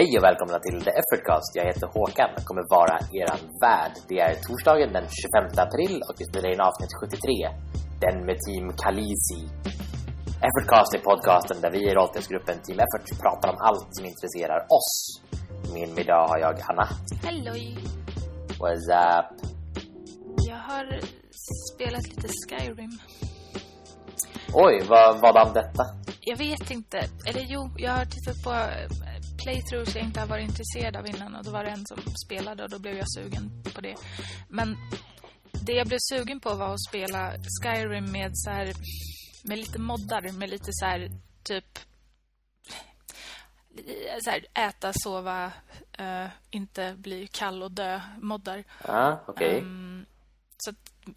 Hej och välkomna till The Effortcast. Jag heter Håkan och kommer vara eran värd. Det är torsdagen den 25 april och vi spelar in avsnitt 73. Den med Team Kalisi. Effortcast är podcasten där vi i rollspelsgruppen Team Effort pratar om allt som intresserar oss. Med mig idag har jag Anna. Hello! What's up? Jag har spelat lite Skyrim. Oj, vad, vad om detta? Jag vet inte. Eller jo, jag har tittat på playthroughs jag inte har varit intresserad av innan. Och då var det en som spelade och då blev jag sugen på det. Men det jag blev sugen på var att spela Skyrim med så här, med lite moddar. Med lite så här, typ så här, äta, sova, uh, inte bli kall och dö moddar. Ja, ah, okej. Okay. Um, så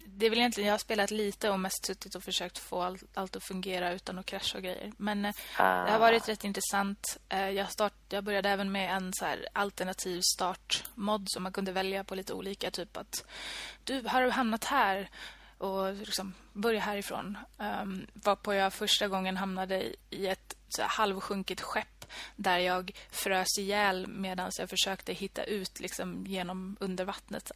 det är väl egentligen, jag har spelat lite och mest suttit och försökt få allt, allt att fungera utan att krascha och grejer. Men ah. det har varit rätt intressant. Eh, jag, start, jag började även med en så alternativ startmod som man kunde välja på lite olika. Typ att du har hamnat här och liksom börja härifrån. Um, varpå jag första gången hamnade i ett så halvsjunkit skepp där jag frös ihjäl medan jag försökte hitta ut liksom, genom under vattnet.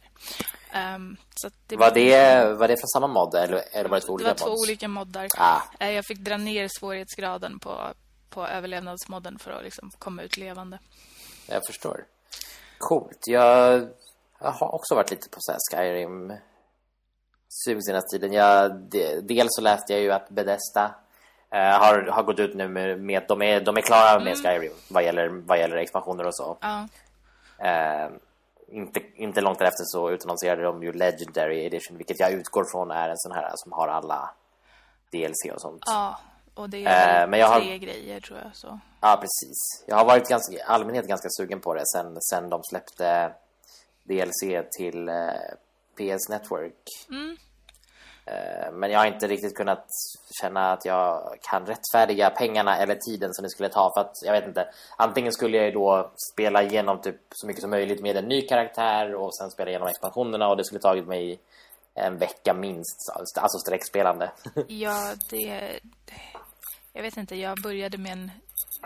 Um, så det var, det, var det från samma mod eller, eller var det två olika Det var två mods? olika moddar. Ah. Eh, jag fick dra ner svårighetsgraden på, på överlevnadsmodden för att liksom komma ut levande. Jag förstår. Coolt. Jag, jag har också varit lite på så Skyrim sug senaste tiden. Jag, dels så läste jag ju att Bethesda Uh, har, har gått ut nu med, med de är, de är klara mm. med Skyrim vad gäller, vad gäller expansioner och så. Uh. Uh, inte, inte långt efter så utannonserade de ju Legendary Edition vilket jag utgår från är en sån här som har alla DLC och sånt. Ja, och det är men jag tre har, grejer tror jag. Så. Ja, precis. Jag har varit ganska, allmänhet ganska sugen på det sen, sen de släppte DLC till PS Network. Mm. Eh, men jag har inte riktigt kunnat känna att jag kan rättfärdiga pengarna eller tiden som det skulle ta för att jag vet inte. Antingen skulle jag då spela igenom typ så mycket som möjligt med en ny karaktär och sen spela igenom expansionerna och det skulle tagit mig en vecka minst alltså, alltså sträckspelande. Ja, det jag vet inte, jag började med en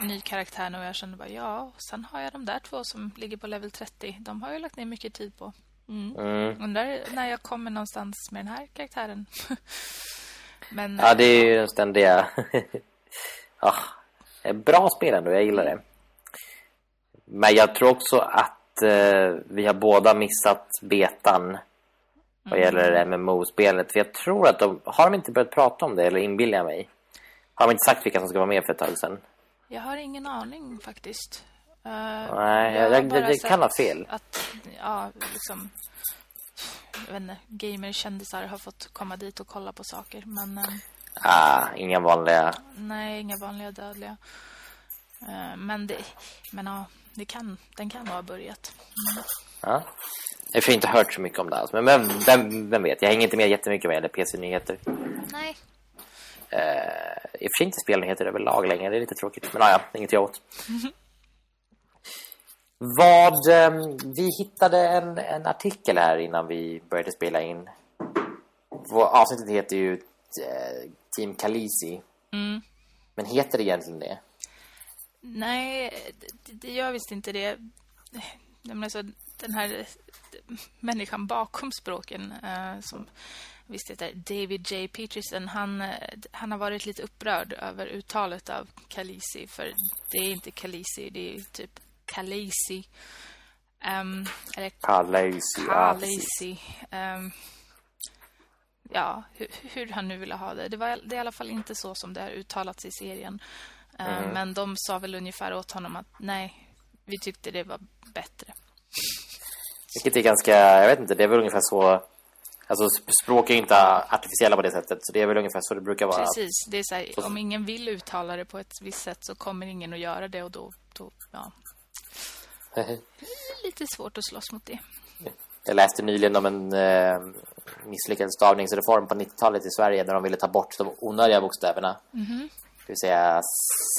ny karaktär och jag kände bara ja, sen har jag de där två som ligger på level 30. De har jag lagt ner mycket tid på. Mm. Mm. Undrar när jag kommer någonstans med den här karaktären. Men, ja, det är ju den ständiga... ja, bra spel ändå, jag gillar det. Men jag tror också att eh, vi har båda missat betan vad mm. gäller MMO-spelet. För jag tror att de... Har de inte börjat prata om det, eller inbillar jag mig? Har de inte sagt vilka som ska vara med för ett tag sedan? Jag har ingen aning faktiskt. Uh, Nej, jag, jag, jag, jag kan ha fel. Att, ja, liksom, jag vet inte, gamerkändisar har fått komma dit och kolla på saker. Men, uh, ah, inga vanliga. Nej, inga vanliga dödliga. Uh, men det, men ja, det kan, den kan ha börjat. Mm. Ja. Jag har inte hört så mycket om det alls. Men vem, vem, vem vet, jag hänger inte med jättemycket med det PC-nyheter. Nej. Uh, I och för sig inte spelnyheter överlag längre, det är lite tråkigt. Men ja, inget jag åt. Vad, ehm, vi hittade en, en artikel här innan vi började spela in. avsnittet heter ju eh, Team Kalisi. Mm. Men heter det egentligen det? Nej, det, det gör visst inte det. Men alltså, den här människan bakom språken uh, som visst heter David J. Peterson, han, eh, han har varit lite upprörd över uttalet av Kalisi. För det är inte Kalisi, det är typ Khaleesi. Um, eller Khaleesi. Khaleesi. Um, ja, hur, hur, han nu ville ha det. Det, var, det är i alla fall inte så som det har uttalats i serien. Um, mm. Men de sa väl ungefär åt honom att nej, vi tyckte det var bättre. Vilket är ganska, jag vet inte, det är väl ungefär så Alltså språk är inte artificiella på det sättet Så det är väl ungefär så det brukar vara Precis, det är så här, om ingen vill uttala det på ett visst sätt Så kommer ingen att göra det och då, då ja, Lite svårt att slåss mot det. Jag läste nyligen om en eh, misslyckad stavningsreform på 90-talet i Sverige när de ville ta bort de onödiga bokstäverna. Mm -hmm. Det vill säga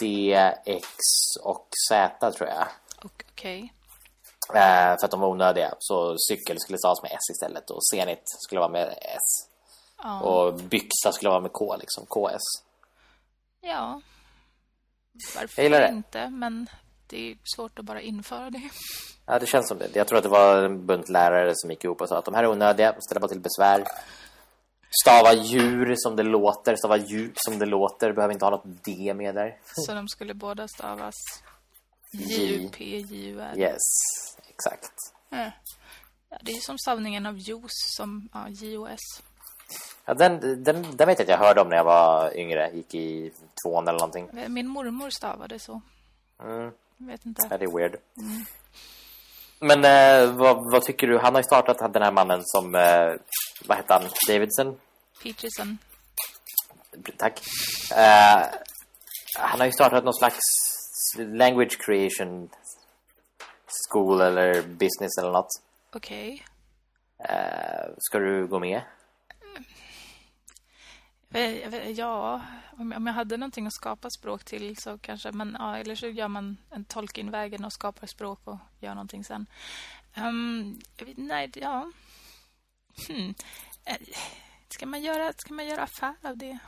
C, X och Z tror jag. Okej. Okay. Eh, för att de var onödiga. Så cykel skulle stavas med S istället och Zenit skulle vara med S. Oh. Och byxa skulle vara med K liksom, KS. Ja. Varför inte? Men det är svårt att bara införa det. Ja, det känns som det. Jag tror att det var en bunt lärare som gick ihop och sa att de här är onödiga, ställer bara till besvär. Stava djur som det låter, stava djup som det låter, behöver inte ha något D med där. Så de skulle båda stavas J-U-P-J-U-R. Yes, exakt. Ja, det är som stavningen av juice som ja, J-O-S. Ja, den, den, den vet jag att jag hörde om när jag var yngre. Gick i tvåan eller någonting. Min mormor stavade så. Mm. Jag vet inte. Ja, det är weird. Mm. Men eh, vad, vad, tycker du? Han har ju startat den här mannen som... Eh, vad heter han? Davidson? Peterson. Tack. Eh, han har ju startat någon slags language creation school eller business eller något. Okej. Okay. Eh, ska du gå med? Eh, ja, om jag hade någonting att skapa språk till så kanske, men ja, eller så gör man en Tolkien-vägen och skapar språk och gör någonting sen. Um, nej, ja. Hmm. Eh, ska man göra ska man göra affär av det?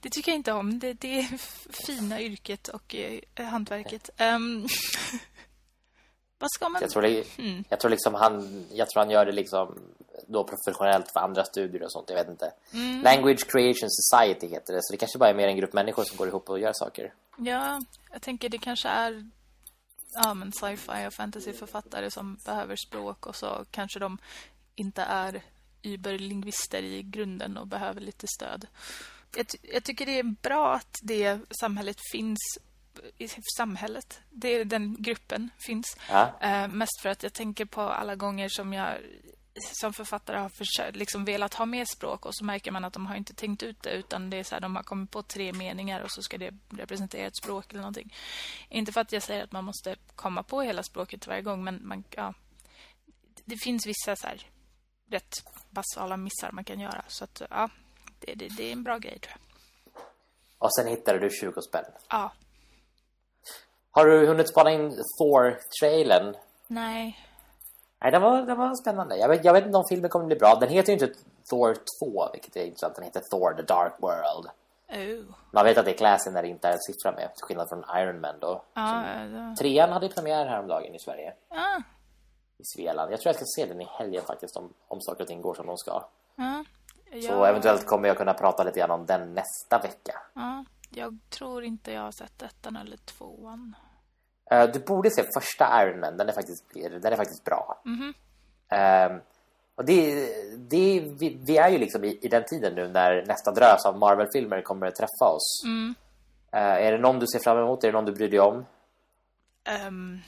Det tycker jag inte om. Det, det är fina yrket och eh, hantverket. Um, vad ska man... Jag tror, det, hmm. jag tror liksom han jag tror han gör det liksom då professionellt för andra studier och sånt, jag vet inte. Mm. Language Creation Society heter det, så det kanske bara är mer en grupp människor som går ihop och gör saker. Ja, jag tänker det kanske är ja, men sci-fi och fantasyförfattare som behöver språk och så kanske de inte är überlingvister i grunden och behöver lite stöd. Jag, jag tycker det är bra att det samhället finns i samhället. Det är den gruppen finns. Ja. Uh, mest för att jag tänker på alla gånger som jag som författare har försökt, liksom velat ha med språk och så märker man att de har inte tänkt ut det utan det är så här, de har kommit på tre meningar och så ska det representera ett språk eller någonting. Inte för att jag säger att man måste komma på hela språket varje gång men man, ja, det finns vissa så här, rätt basala missar man kan göra så att ja, det, det, det är en bra grej tror jag. Och sen hittade du 20 spänn. Ja. Har du hunnit spana in Thor-trailen? Nej. Nej, den var, den var spännande. Jag vet, jag vet inte om filmen kommer bli bra. Den heter ju inte Thor 2, vilket är intressant. Den heter Thor The Dark World. Oh. Man vet att det är classy när det inte är en siffra med, till skillnad från Iron Man då. Ah, ja. Trean hade premiär häromdagen i Sverige. Ah. I Svealand. Jag tror jag ska se den i helgen faktiskt, om, om saker och ting går som de ska. Ah. Ja. Så eventuellt kommer jag kunna prata lite grann om den nästa vecka. Ja, jag tror inte jag har sett ettan eller tvåan. Uh, du borde se första Iron Man, den är faktiskt, den är faktiskt bra. Mm -hmm. uh, och det, det, vi, vi, är ju liksom i, i, den tiden nu när nästa drös av Marvel-filmer kommer att träffa oss. Mm. Uh, är det någon du ser fram emot? Är det någon du bryr dig om? Um,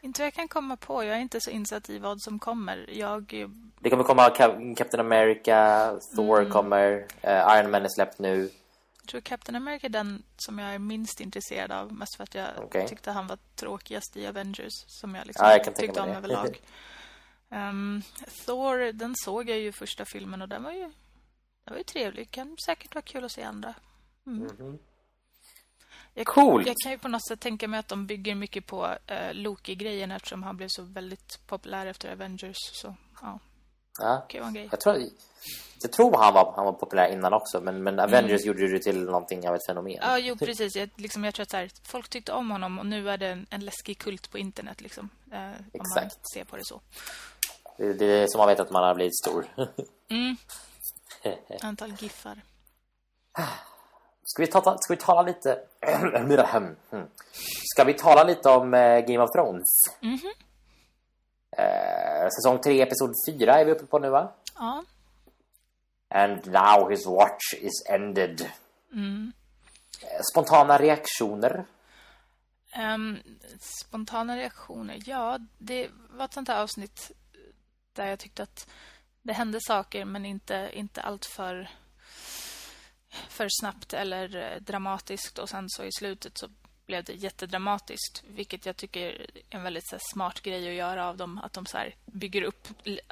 inte vad jag kan komma på. Jag är inte så insatt i vad som kommer. Jag... Det kommer komma Captain America, Thor mm. kommer, Iron Man är släppt nu. Jag tror Captain America är den som jag är minst intresserad av. Mest för att jag okay. tyckte han var tråkigast i Avengers. Som jag, liksom ja, jag tyckte om överlag. um, Thor, den såg jag ju första filmen och den var ju, den var ju trevlig. Kan säkert vara kul att se andra. Mm. Mm -hmm. Jag, Coolt. jag kan ju på något sätt tänka mig att de bygger mycket på uh, Loki-grejen eftersom han blev så väldigt populär efter Avengers. Så, ja. Ja. En grej. Jag tror, jag tror han var, han var populär innan också Men, men Avengers mm. gjorde det till någonting av ett fenomen Ja, jo precis jag, liksom, jag tror att här, folk tyckte om honom Och nu är det en, en läskig kult på internet liksom, eh, Exakt Om man ser på det så Det, det är som man vet att man har blivit stor mm. Antal giffar Ska vi, ta, ska vi tala lite Ska vi tala lite om eh, Game of Thrones? Mm -hmm. Eh, Säsong 3, episod 4 är vi uppe på nu va? Ja And now his watch is ended. Mm. Spontana reaktioner? Um, spontana reaktioner? Ja, det var ett sånt här avsnitt där jag tyckte att det hände saker men inte, inte allt för, för snabbt eller dramatiskt. Och sen så i slutet så blev det jättedramatiskt. Vilket jag tycker är en väldigt här, smart grej att göra av dem. Att de så här, bygger upp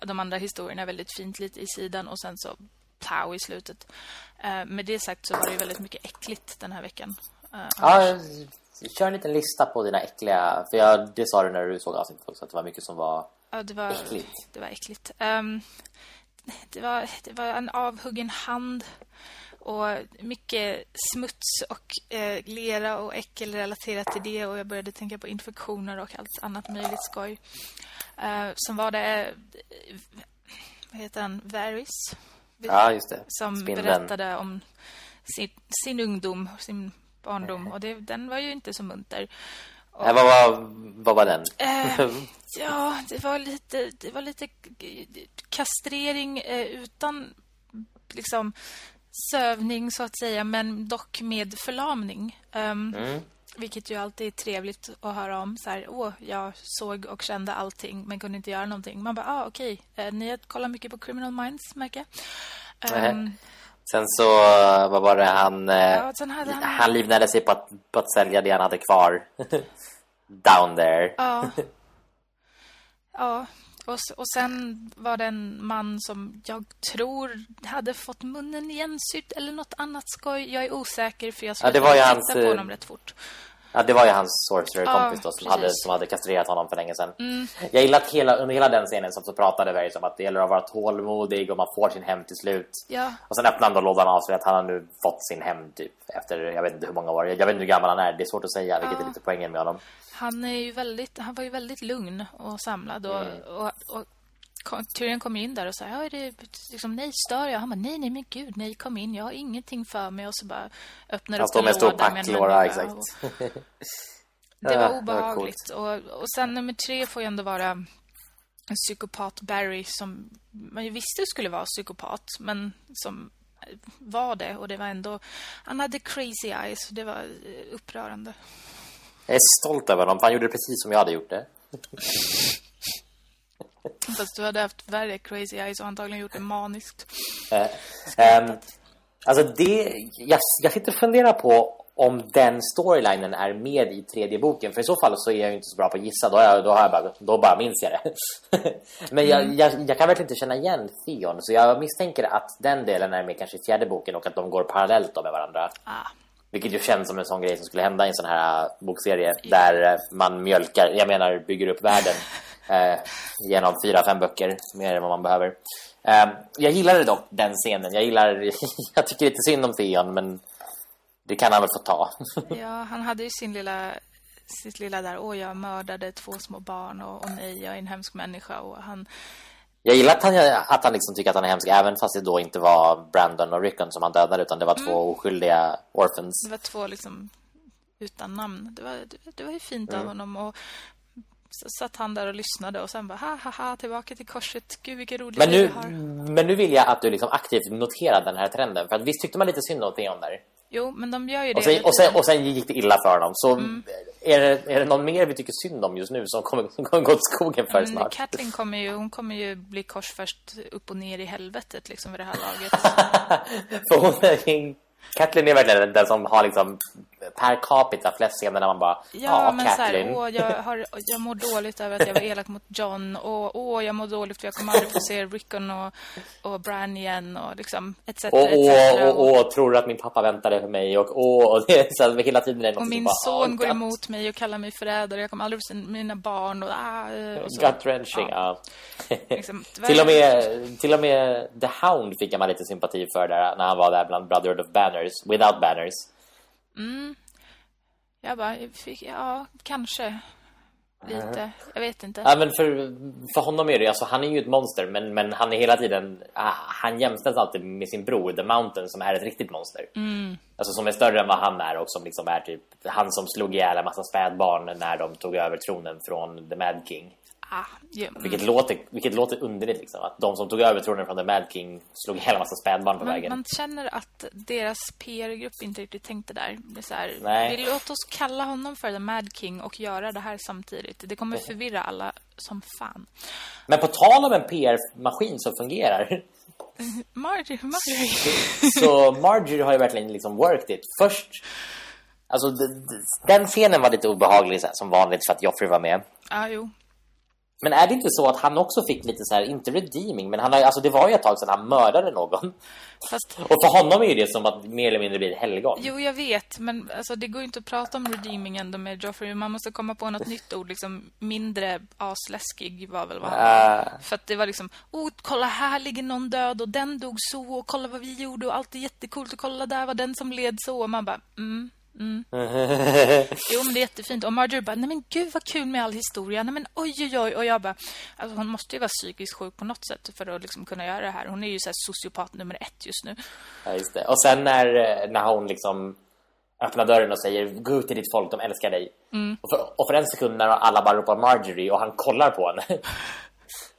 de andra historierna väldigt fint lite i sidan. Och sen så pow i slutet. Uh, med det sagt så var det väldigt mycket äckligt den här veckan. Uh, ja, kör en liten lista på dina äckliga... För jag, det sa du när du såg avsnittet också, att det var mycket som var, ja, det var äckligt. Det var äckligt. Um, det, var, det var en avhuggen hand. Och mycket smuts och eh, lera och äckel relaterat till det. Och jag började tänka på infektioner och allt annat möjligt skoj. Eh, som var det... vad heter han? Varys? Ja, just det. Som Spindeln. berättade om sin, sin ungdom, sin barndom. Och det, den var ju inte så munter. Och, Nej, vad, var, vad var den? Eh, ja, det var lite, det var lite kastrering eh, utan liksom sövning så att säga, men dock med förlamning. Um, mm. Vilket ju alltid är trevligt att höra om. Så här, åh, jag såg och kände allting men kunde inte göra någonting. Man bara, ah, okej. Okay. Eh, ni kollar mycket på Criminal Minds, märker um, Sen så, vad var det, han, eh, ja, han, han livnade sig på att, på att sälja det han hade kvar. Down there. Ja. Ja, och, och sen var det en man som jag tror hade fått munnen igensydd eller något annat skoj. Jag är osäker för jag skulle ja, det var ju hans, på eh, honom rätt fort. Ja, det var ju hans sorcerer-kompis ja, då som hade, som hade kastrerat honom för länge sedan. Mm. Jag gillar att hela, under hela den scenen så, så pratade Varys om att det gäller att vara tålmodig och man får sin hem till slut. Ja. Och sen öppnade han lådan av sig att han har nu fått sin hem typ efter, jag vet inte hur många år. Jag vet inte hur gammal han är, det är svårt att säga, vilket är lite poängen med honom. Han, är ju väldigt, han var ju väldigt lugn och samlad och, mm. och, och Tyrion kom in där och sa, ja, är det liksom, nej, stör jag? Han bara, nej, nej, men gud, nej, kom in, jag har ingenting för mig. Och så bara öppnar upp en låda med en låda, exakt. Det var obehagligt. och, och sen nummer tre får ju ändå vara en psykopat Barry som man ju visste skulle vara psykopat, men som var det. Och det var ändå, han hade crazy eyes, det var upprörande. Jag är stolt över honom, han gjorde det precis som jag hade gjort det. Fast du hade haft värre crazy eyes och antagligen gjort det maniskt. Um, alltså det... Jag, jag sitter och funderar på om den storylinen är med i tredje boken. För i så fall så är jag inte så bra på att gissa. Då, jag, då, har jag bara, då bara minns jag det. Men jag, mm. jag, jag, kan verkligen inte känna igen Theon. Så jag misstänker att den delen är med kanske i fjärde boken och att de går parallellt med varandra. Ah. Vilket ju känns som en sån grej som skulle hända i en sån här bokserie. Där man mjölkar, jag menar bygger upp världen. eh, genom fyra, fem böcker, mer än vad man behöver. Eh, jag gillade dock den scenen. Jag gillar, jag tycker lite synd om Theon, men det kan han väl få ta. ja, han hade ju sin lilla sitt lilla där, åh jag mördade två små barn och, och nej, jag är en hemsk människa och han... Jag gillar att han, att han liksom tycker att han är hemsk även fast det då inte var Brandon och Rickon som han dödade utan det var mm. två oskyldiga orphans. Det var två liksom utan namn. Det var, det, det var ju fint mm. av honom och så satt han där och lyssnade och sen bara ha ha ha tillbaka till korset. Gud vilken rolig men nu, men nu vill jag att du liksom aktivt noterar den här trenden för att visst tyckte man lite synd om Theon där. Jo, men de gör ju det. Och sen, och sen, och sen gick det illa för honom. Så mm. är, det, är det någon mer vi tycker synd om just nu som kommer, som kommer gå åt skogen för snart? Katlin kommer ju, hon kommer ju bli kors först upp och ner i helvetet liksom vid det här laget. för hon är Katlin är verkligen den som har liksom per capita flest scener när man bara Ja, ah, men så här, åh, jag, har, jag mår dåligt över att jag var elak mot John och åh, jag mår dåligt för jag kommer aldrig få se Rickon och, och Bran igen och liksom etc. Och, åh, och, och, och, tror att min pappa väntade för mig och åh, och det är så hela tiden är Och min bara, son går emot mig och kallar mig förrädare jag kommer aldrig få se mina barn och, ah, och Gut-wrenching, ja. ja. liksom, till, och med, till och med The Hound fick jag man lite sympati för där när han var där bland Brotherhood of Banners, without banners. Mm. Jag bara, fick, ja, kanske. Lite, jag vet inte. Ja, men för, för honom är det, alltså han är ju ett monster men, men han är hela tiden, ah, han jämställs alltid med sin bror The Mountain som är ett riktigt monster. Mm. Alltså som är större än vad han är och som liksom är typ han som slog ihjäl en massa spädbarn när de tog över tronen från The Mad King. Ah, yeah. vilket, låter, vilket låter underligt liksom. Att de som tog över tronen från The Mad King slog hela massa spädbarn på man, vägen. Man känner att deras PR-grupp inte riktigt tänkte där. Det är så här, Nej. Vi låt oss kalla honom för The Mad King och göra det här samtidigt. Det kommer förvirra alla som fan. Men på tal om en PR-maskin som fungerar. Marjorie, Marjorie. så Marjorie har ju verkligen liksom worked it. Först... Alltså, den scenen var lite obehaglig som vanligt för att Joffrey var med. Ja, jo. Men är det inte så att han också fick lite så här, inte redeeming, men han har, alltså det var ju ett tag sedan han mördade någon. Fast... Och för honom är ju det som att mer eller mindre blir helgon. Jo, jag vet, men alltså, det går ju inte att prata om redeeming ändå med Joffrey. Man måste komma på något nytt ord, liksom mindre asläskig var väl vad uh... För att det var liksom, oh, kolla här ligger någon död och den dog så och kolla vad vi gjorde och allt är jättekult och kolla där var den som led så och man bara, mm, Mm. jo, men det är jättefint. Och Marjorie bara, nej men gud vad kul med all historia. Nej men oj, oj, oj. Och jag bara, alltså hon måste ju vara psykiskt sjuk på något sätt för att liksom kunna göra det här. Hon är ju så sociopat nummer ett just nu. Ja, just det. Och sen när, när hon liksom öppnar dörren och säger, gå till ditt folk, de älskar dig. Mm. Och, för, och för en sekund när alla bara ropar Marjorie och han kollar på henne.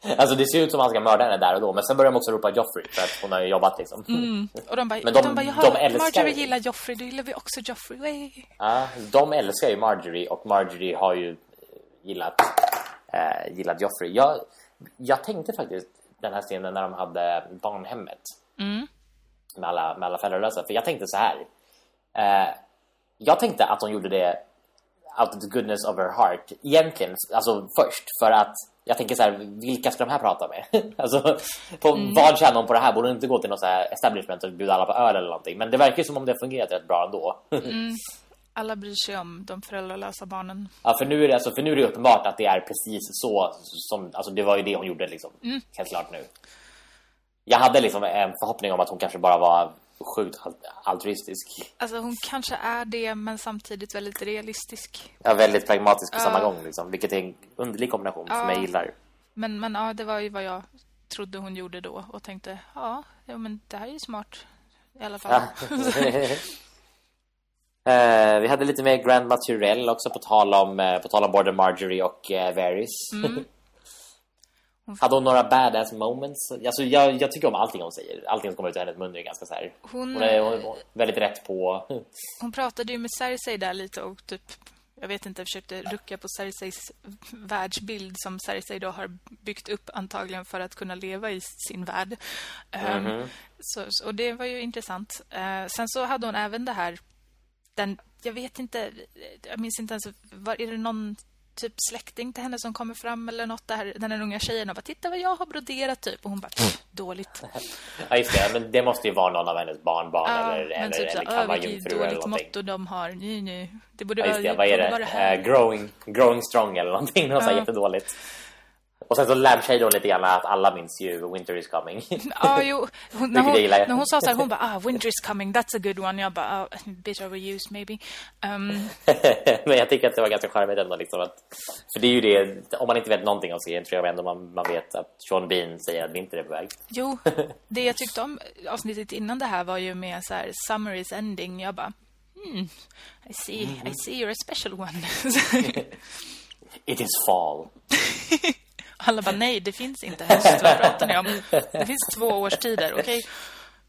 Alltså det ser ut som att han ska mörda henne där och då Men sen börjar de också ropa Joffrey För att hon har jobbat liksom mm. Och de bara, Men de, de, bara, de älskar Marjorie gillar Joffrey Då gillar vi också Joffrey Way. Ja, de älskar ju Marjorie Och Marjorie har ju gillat äh, Gillat Joffrey jag, jag tänkte faktiskt Den här scenen när de hade barnhemmet mm. med, alla, med alla föräldralösa För jag tänkte så här äh, Jag tänkte att de gjorde det Out of the goodness of her heart Egentligen, alltså först För att jag tänker så här, vilka ska de här prata med? alltså, på, mm. vad tjänar de på det här? Borde de inte gå till något så här establishment och bjuda alla på öl eller någonting? Men det verkar som om det fungerat rätt bra ändå. mm. Alla bryr sig om de föräldralösa barnen. Ja, för nu är det, alltså, för nu är det uppenbart att det är precis så som, alltså det var ju det hon gjorde liksom. Mm. Helt klart nu. Jag hade liksom en förhoppning om att hon kanske bara var sjukt altruistisk. Alltså hon kanske är det men samtidigt väldigt realistisk. Ja, väldigt pragmatisk på uh, samma gång liksom, vilket är en underlig kombination uh, som jag gillar. Men men ja, det var ju vad jag trodde hon gjorde då och tänkte, ja, ja men det här är ju smart i alla fall. Uh, vi hade lite mer Grand Maturell också på tal om uh, på tal om både Marjorie och uh, Varys. Mm. Hade hon några badass moments? Alltså jag, jag tycker om allting hon säger. Allting som kommer ut ur hennes mun är ganska så här. Hon, hon, är, hon är väldigt rätt på. Hon pratade ju med Cersei där lite och typ jag vet inte, försökte rucka på Cerseis världsbild som Cersei då har byggt upp antagligen för att kunna leva i sin värld. Mm -hmm. um, så, och det var ju intressant. Uh, sen så hade hon även det här den, jag vet inte, jag minns inte ens, var, är det någon typ släkting till henne som kommer fram eller något där den unga tjejen och bara titta vad jag har broderat typ och hon bara dåligt. ja just det, men det måste ju vara någon av hennes barnbarn ja, eller eller, typ eller kan vara jungfru eller någonting. motto de har. Nej nej. Det borde ja, just det, vara vad är det? det uh, growing growing strong eller någonting något ja. så jättedåligt. Och sen så lampshade hon lite grann att alla minns ju Winter is coming. Ja, jo. Hon, när, hon, när hon sa så här, hon bara, ah, Winter is coming, that's a good one. Jag bara, ah, bit overused maybe. Um... Men jag tycker att det var ganska charmigt ändå. Liksom, att, för det är ju det, om man inte vet någonting om serien tror jag ändå man, man vet att Sean Bean säger att Winter är på väg. Jo, det jag tyckte om avsnittet innan det här var ju med så här, Summer is ending. Jag bara, hmm, I see, mm -hmm. I see you're a special one. It is fall. Alla bara, nej, det finns inte höst. Vad pratar ni om? Det finns två årstider, okej?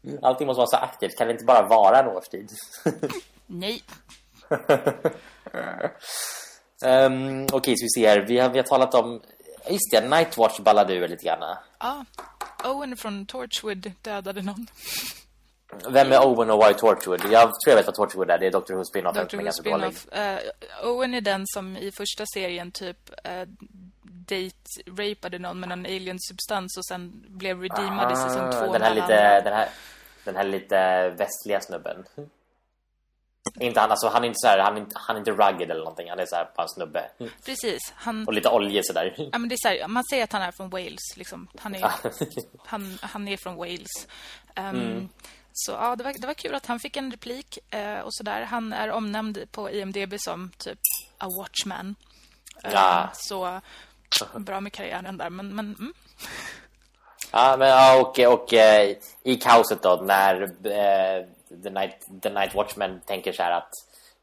Okay? Allting måste vara så aktivt. Kan det inte bara vara en årstid? nej. um, okej, okay, så vi ser. Vi har, vi har talat om... Just det, Nightwatch ballade ur lite grann. Ja, Owen från Torchwood dödade någon. Vem är Owen och why Torchwood? Jag tror jag vet vad Torchwood är. Det är Dr. Who spin-off. Dr. Who spin-off. Uh, Owen är den som i första serien typ uh, date-rapade någon med en alien-substans och sen blev redeemad ah, i säsong två. Den här, lite, den, här, den här lite västliga snubben. Inte han, alltså han är inte så här, han är inte, han är inte rugged eller någonting. Han är så här på en snubbe. Precis. Han, och lite olje så där. Ja men det är så här, man säger att han är från Wales liksom. Han är han, han är från Wales. Um, mm. Så ja, det var, det var kul att han fick en replik eh, och sådär. Han är omnämnd på IMDb som typ a watchman. Ja. Uh, så bra med karriären där, men... men mm. Ja, men och, och eh, i kaoset då, när eh, the, night, the Night Watchman tänker så här att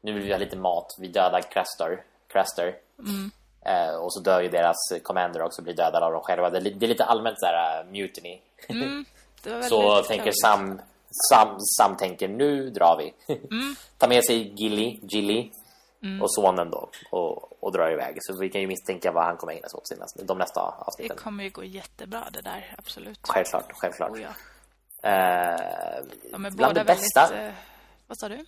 nu vill vi ha lite mat, vi dödar Craster, Craster. Mm. Eh, och så dör ju deras commander också, blir dödade av dem själva. Det, det är lite allmänt så här uh, mutiny. Mm, så tänker Sam, Sam, Sam tänker, nu drar vi. Mm. Ta med sig Gilly, Gilly Mm. Och sonen då och, och drar iväg. Så vi kan ju misstänka vad han kommer ägna sig åt sina, de nästa avsnitten. Det kommer ju gå jättebra det där, absolut. Självklart, självklart. Oh, ja. eh, de är bland det bästa, väldigt, eh, vad sa du?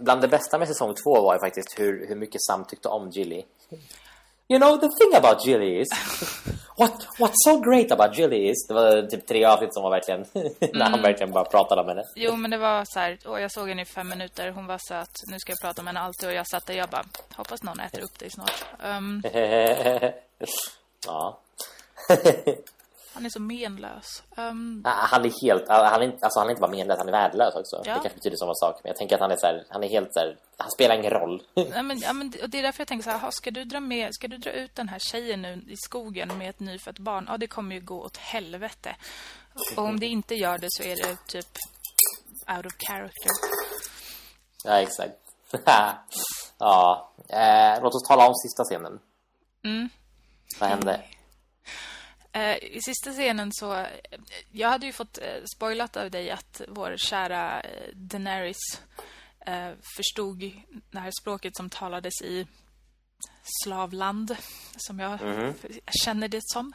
Bland det bästa med säsong två var ju faktiskt hur, hur mycket Sam tyckte om Gilly. You know, the thing about Gilly is What, what's so great about Julie is... Det var typ tre avsnitt som var verkligen... när mm. han verkligen bara pratade om henne. Jo, men det var så här... Och jag såg henne i fem minuter. Hon var så att nu ska jag prata om henne alltid. Och jag satt där jag bara... Hoppas någon äter upp dig snart. Um, ja. Han är så menlös. Um... Han är helt han är, alltså han är inte bara menlös, han är värdelös också. Ja. Det kanske betyder samma sak, men jag tänker att han är så här, han är helt så här, han spelar ingen roll. Nej, men, ja, men och det är därför jag tänker så här, ska du dra med ska du dra ut den här tjejen nu i skogen med ett nyfött barn? Ja, det kommer ju gå åt helvete. Och om det inte gör det så är det typ out of character. Ja, exakt. ja, eh, låt oss tala om sista scenen. Mm. Vad hände? Eh, I sista scenen så... Jag hade ju fått eh, spoilat av dig att vår kära eh, Daenerys förstod det här språket som talades i slavland som jag mm. känner det som.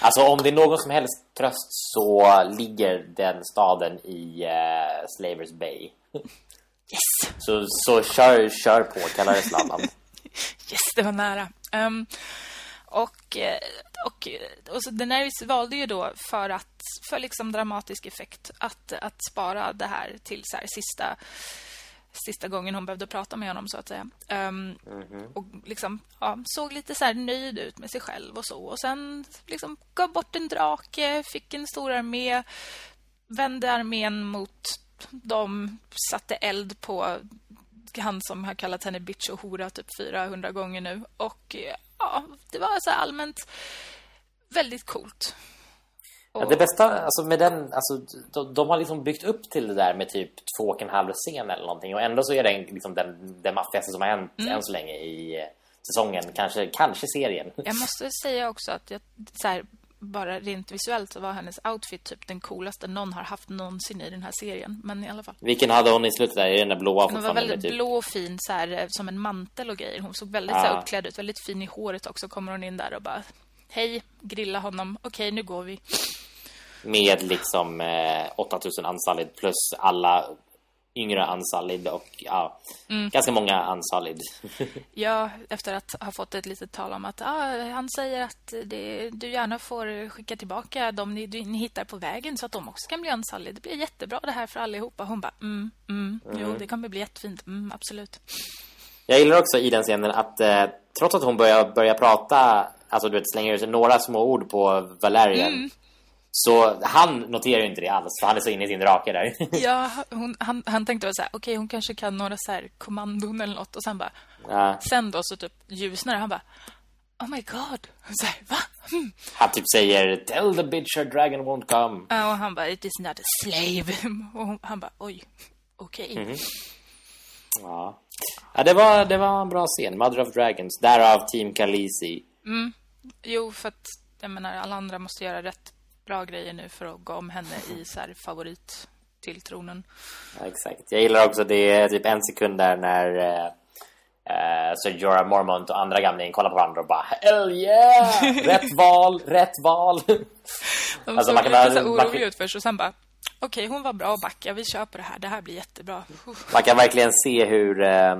Alltså om det är någon som helst tröst så ligger den staden i uh, Slavers Bay. Yes. Så, så kör, kör på, kalla det slavland. yes, det var nära. Um, och, eh, och, och så Daenerys valde ju då för att för liksom dramatisk effekt att, att spara det här till så här sista sista gången hon behövde prata med honom så att säga. Um, mm -hmm. Och liksom ja, såg lite så nöjd ut med sig själv och så. Och sen liksom gav bort en drake, fick en stor armé, vände armén mot dem, satte eld på han som har kallat henne bitch och hora typ 400 gånger nu. Och ja, det var så allmänt väldigt coolt. Och... Ja, det bästa alltså med den alltså de, de, har liksom byggt upp till det där med typ två och en halv scen eller någonting och ändå så är det liksom den den maffigaste som har hänt mm. än så länge i säsongen, kanske kanske serien. Jag måste säga också att jag så här, bara rent visuellt så var hennes outfit typ den coolaste någon har haft någonsin i den här serien. Men i alla fall. Vilken hade hon i slutet där? Är den där blåa Hon var väldigt typ? blå och fin så här, eh, som en mantel och grejer. Hon såg väldigt ah. så här, uppklädd ut, väldigt fin i håret också. Kommer hon in där och bara hej, grilla honom. Okej, nu går vi. Med liksom eh, 8000 ansalid plus alla yngre Ansalid och ja, mm. ganska många Ansalid. ja, efter att ha fått ett litet tal om att ah, han säger att det, du gärna får skicka tillbaka dem ni, ni hittar på vägen så att de också kan bli Ansalid. Det blir jättebra det här för allihopa. Hon bara, mm, mm, mm. jo det kommer bli jättefint, mm, absolut. Jag gillar också i den scenen att eh, trots att hon börjar, börjar prata, alltså du vet, slänger några små ord på Valerian mm. Så han noterar ju inte det alls för han är så inne i sin drake där. ja, hon, han, han tänkte så här, okej okay, hon kanske kan några så här kommandon eller något och sen bara ja. sen då så typ ljusnar han bara Oh my god. Så här, va? Hmm. Han typ säger tell the bitch her dragon won't come. Ja, och han bara it is not a slave. Och han bara oj. Okej. Okay. Mm -hmm. Ja. Ja, det var det var en bra scen. Mother of Dragons, därav Team Khaleesi. Mm. Jo, för att jag menar alla andra måste göra rätt bra grejer nu för att gå om henne i så här favorit till tronen. Ja, exakt. Jag gillar också det typ en sekund där när eh, eh så Jorah Mormont och andra gamlingen kollar på varandra och bara Hell yeah! rätt val, rätt val. De alltså, man kan lite så oroliga ut först och sen bara Okej, okay, hon var bra att backa. Vi köper det här. Det här blir jättebra. Man kan verkligen se hur eh,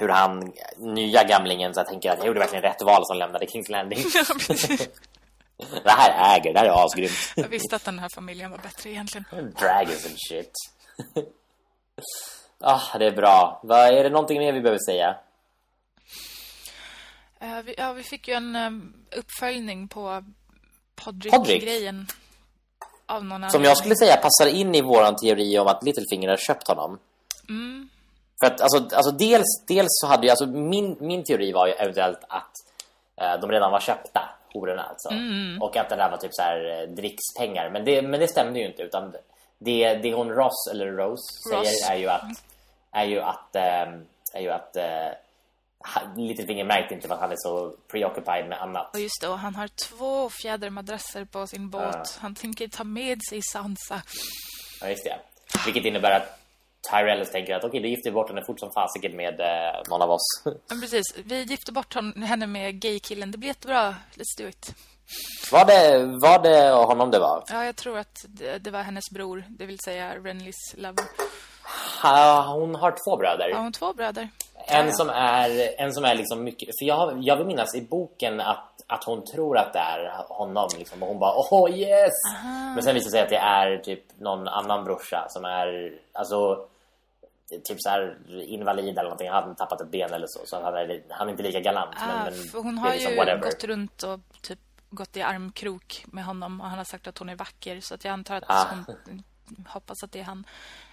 hur han, nya gamlingen, så jag tänker att jag gjorde verkligen rätt val som lämnade Kings Landing. Det här äger, det här är asgrymt. Jag visste att den här familjen var bättre egentligen. Dragons and shit. ah, det är bra. Va, är det någonting mer vi behöver säga? Uh, vi, ja, vi fick ju en um, uppföljning på Podrick-grejen. Någon Som jag skulle säga passar in i våran teori om att Littlefinger har köpt honom. Mm. För att alltså, alltså dels, dels så hade ju, alltså min, min teori var ju eventuellt att uh, de redan var köpta hororna alltså. Mm. Och att det där var typ så här eh, drickspengar. Men det, men det stämde ju inte utan det, det hon Ross eller Rose Ross. säger är ju att är ju att ähm, är ju att äh, Littlefinger märkte inte att han är så preoccupied med annat. Och just det, och han har två fjädermadrasser på sin båt. Ja. Han tänker ta med sig Sansa. Ja, just det. Vilket innebär att Tyrell tänker att okej, okay, då gifter vi bort henne fort som fasiken med eh, någon av oss. Men precis, vi gifter bort henne med gaykillen. Det blir jättebra. Let's do it. Var det, var det honom det var? Ja, jag tror att det, det var hennes bror. Det vill säga Renlys lover. Ha, hon har två bröder. Ja, hon har två bröder. En som är en som är liksom mycket för jag jag vill minnas i boken att att hon tror att det är honom liksom och hon bara oh yes. Aha. Men sen visar det sig att det är typ någon annan brorsa som är alltså typ så här invalid eller någonting. Han hade tappat ett ben eller så så han är, han är inte lika galant ah, men, men hon har liksom ju whatever. gått runt och typ gått i armkrok med honom och han har sagt att hon är vacker så att jag antar att ah. hon hoppas att det är han.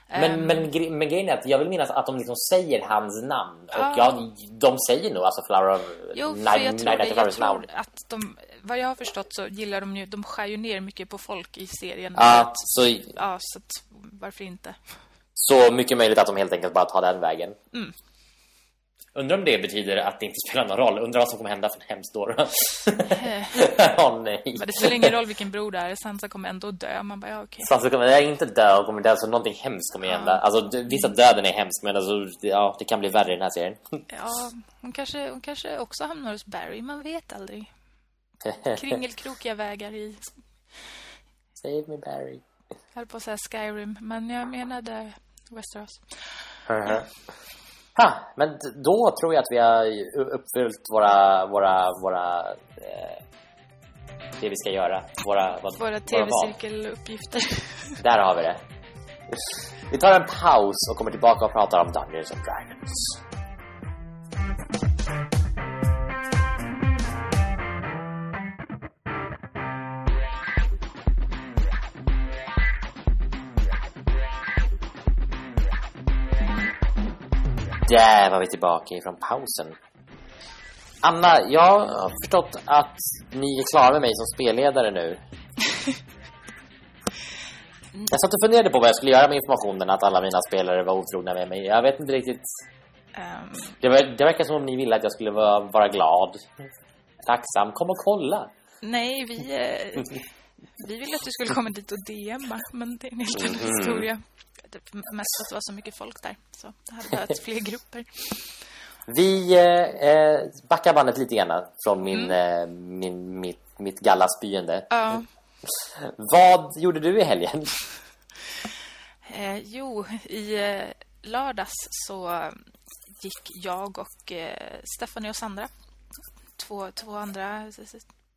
Men, um, men, men grejen är att jag vill minnas att de liksom säger hans namn. Och uh, ja, de säger nog alltså Flower of jo, Night, jag tror, Night jag tror att de, vad jag har förstått så gillar de ju, de skär ju ner mycket på folk i serien. Uh, att, så, ja, så att, varför inte? Så mycket möjligt att de helt enkelt bara tar den vägen. Mm. Undrar om det betyder att det inte spelar någon roll. Undrar vad som kommer hända för en hemskt år. oh, nej. Men det spelar ingen roll vilken bror det är. Sansa kommer ändå dö. Man bara, ja okej. Okay. Sansa kommer inte dö och kommer dö så någonting hemskt kommer hända. Ja. Alltså, vissa döden är hemsk men alltså, ja, det kan bli värre i den här serien. ja, hon kanske, hon kanske också hamnar hos Barry. Man vet aldrig. Kringelkrokiga vägar i... Save me Barry. Jag höll på att säga Skyrim, men jag menade Westeros. Uh -huh. Ha, men då tror jag att vi har uppfyllt våra våra våra eh, det vi ska göra. Våra vad, våra tv-cirkeluppgifter. Där har vi det. Vi tar en paus och kommer tillbaka och pratar om Dungeons and Dragons. Där var vi tillbaka ifrån pausen. Anna, jag har förstått att ni är klara med mig som spelledare nu. jag satt och funderade på vad jag skulle göra med informationen att alla mina spelare var otrogna med mig. Jag vet inte riktigt. Um... Det, var, det verkar som om ni ville att jag skulle vara, vara glad. Tacksam. Kom och kolla. Nej, vi... Eh, vi ville att du skulle komma dit och DMa, men det är en helt annan mm. historia mest att det var så mycket folk där. Så det hade behövts fler grupper. Vi eh, eh, backar bandet lite grann från min, mm. eh, min, mitt, mitt gallaspyende. Ja. Vad gjorde du i helgen? Eh, jo, i eh, lördags så gick jag och eh, Stephanie och Sandra, två, två andra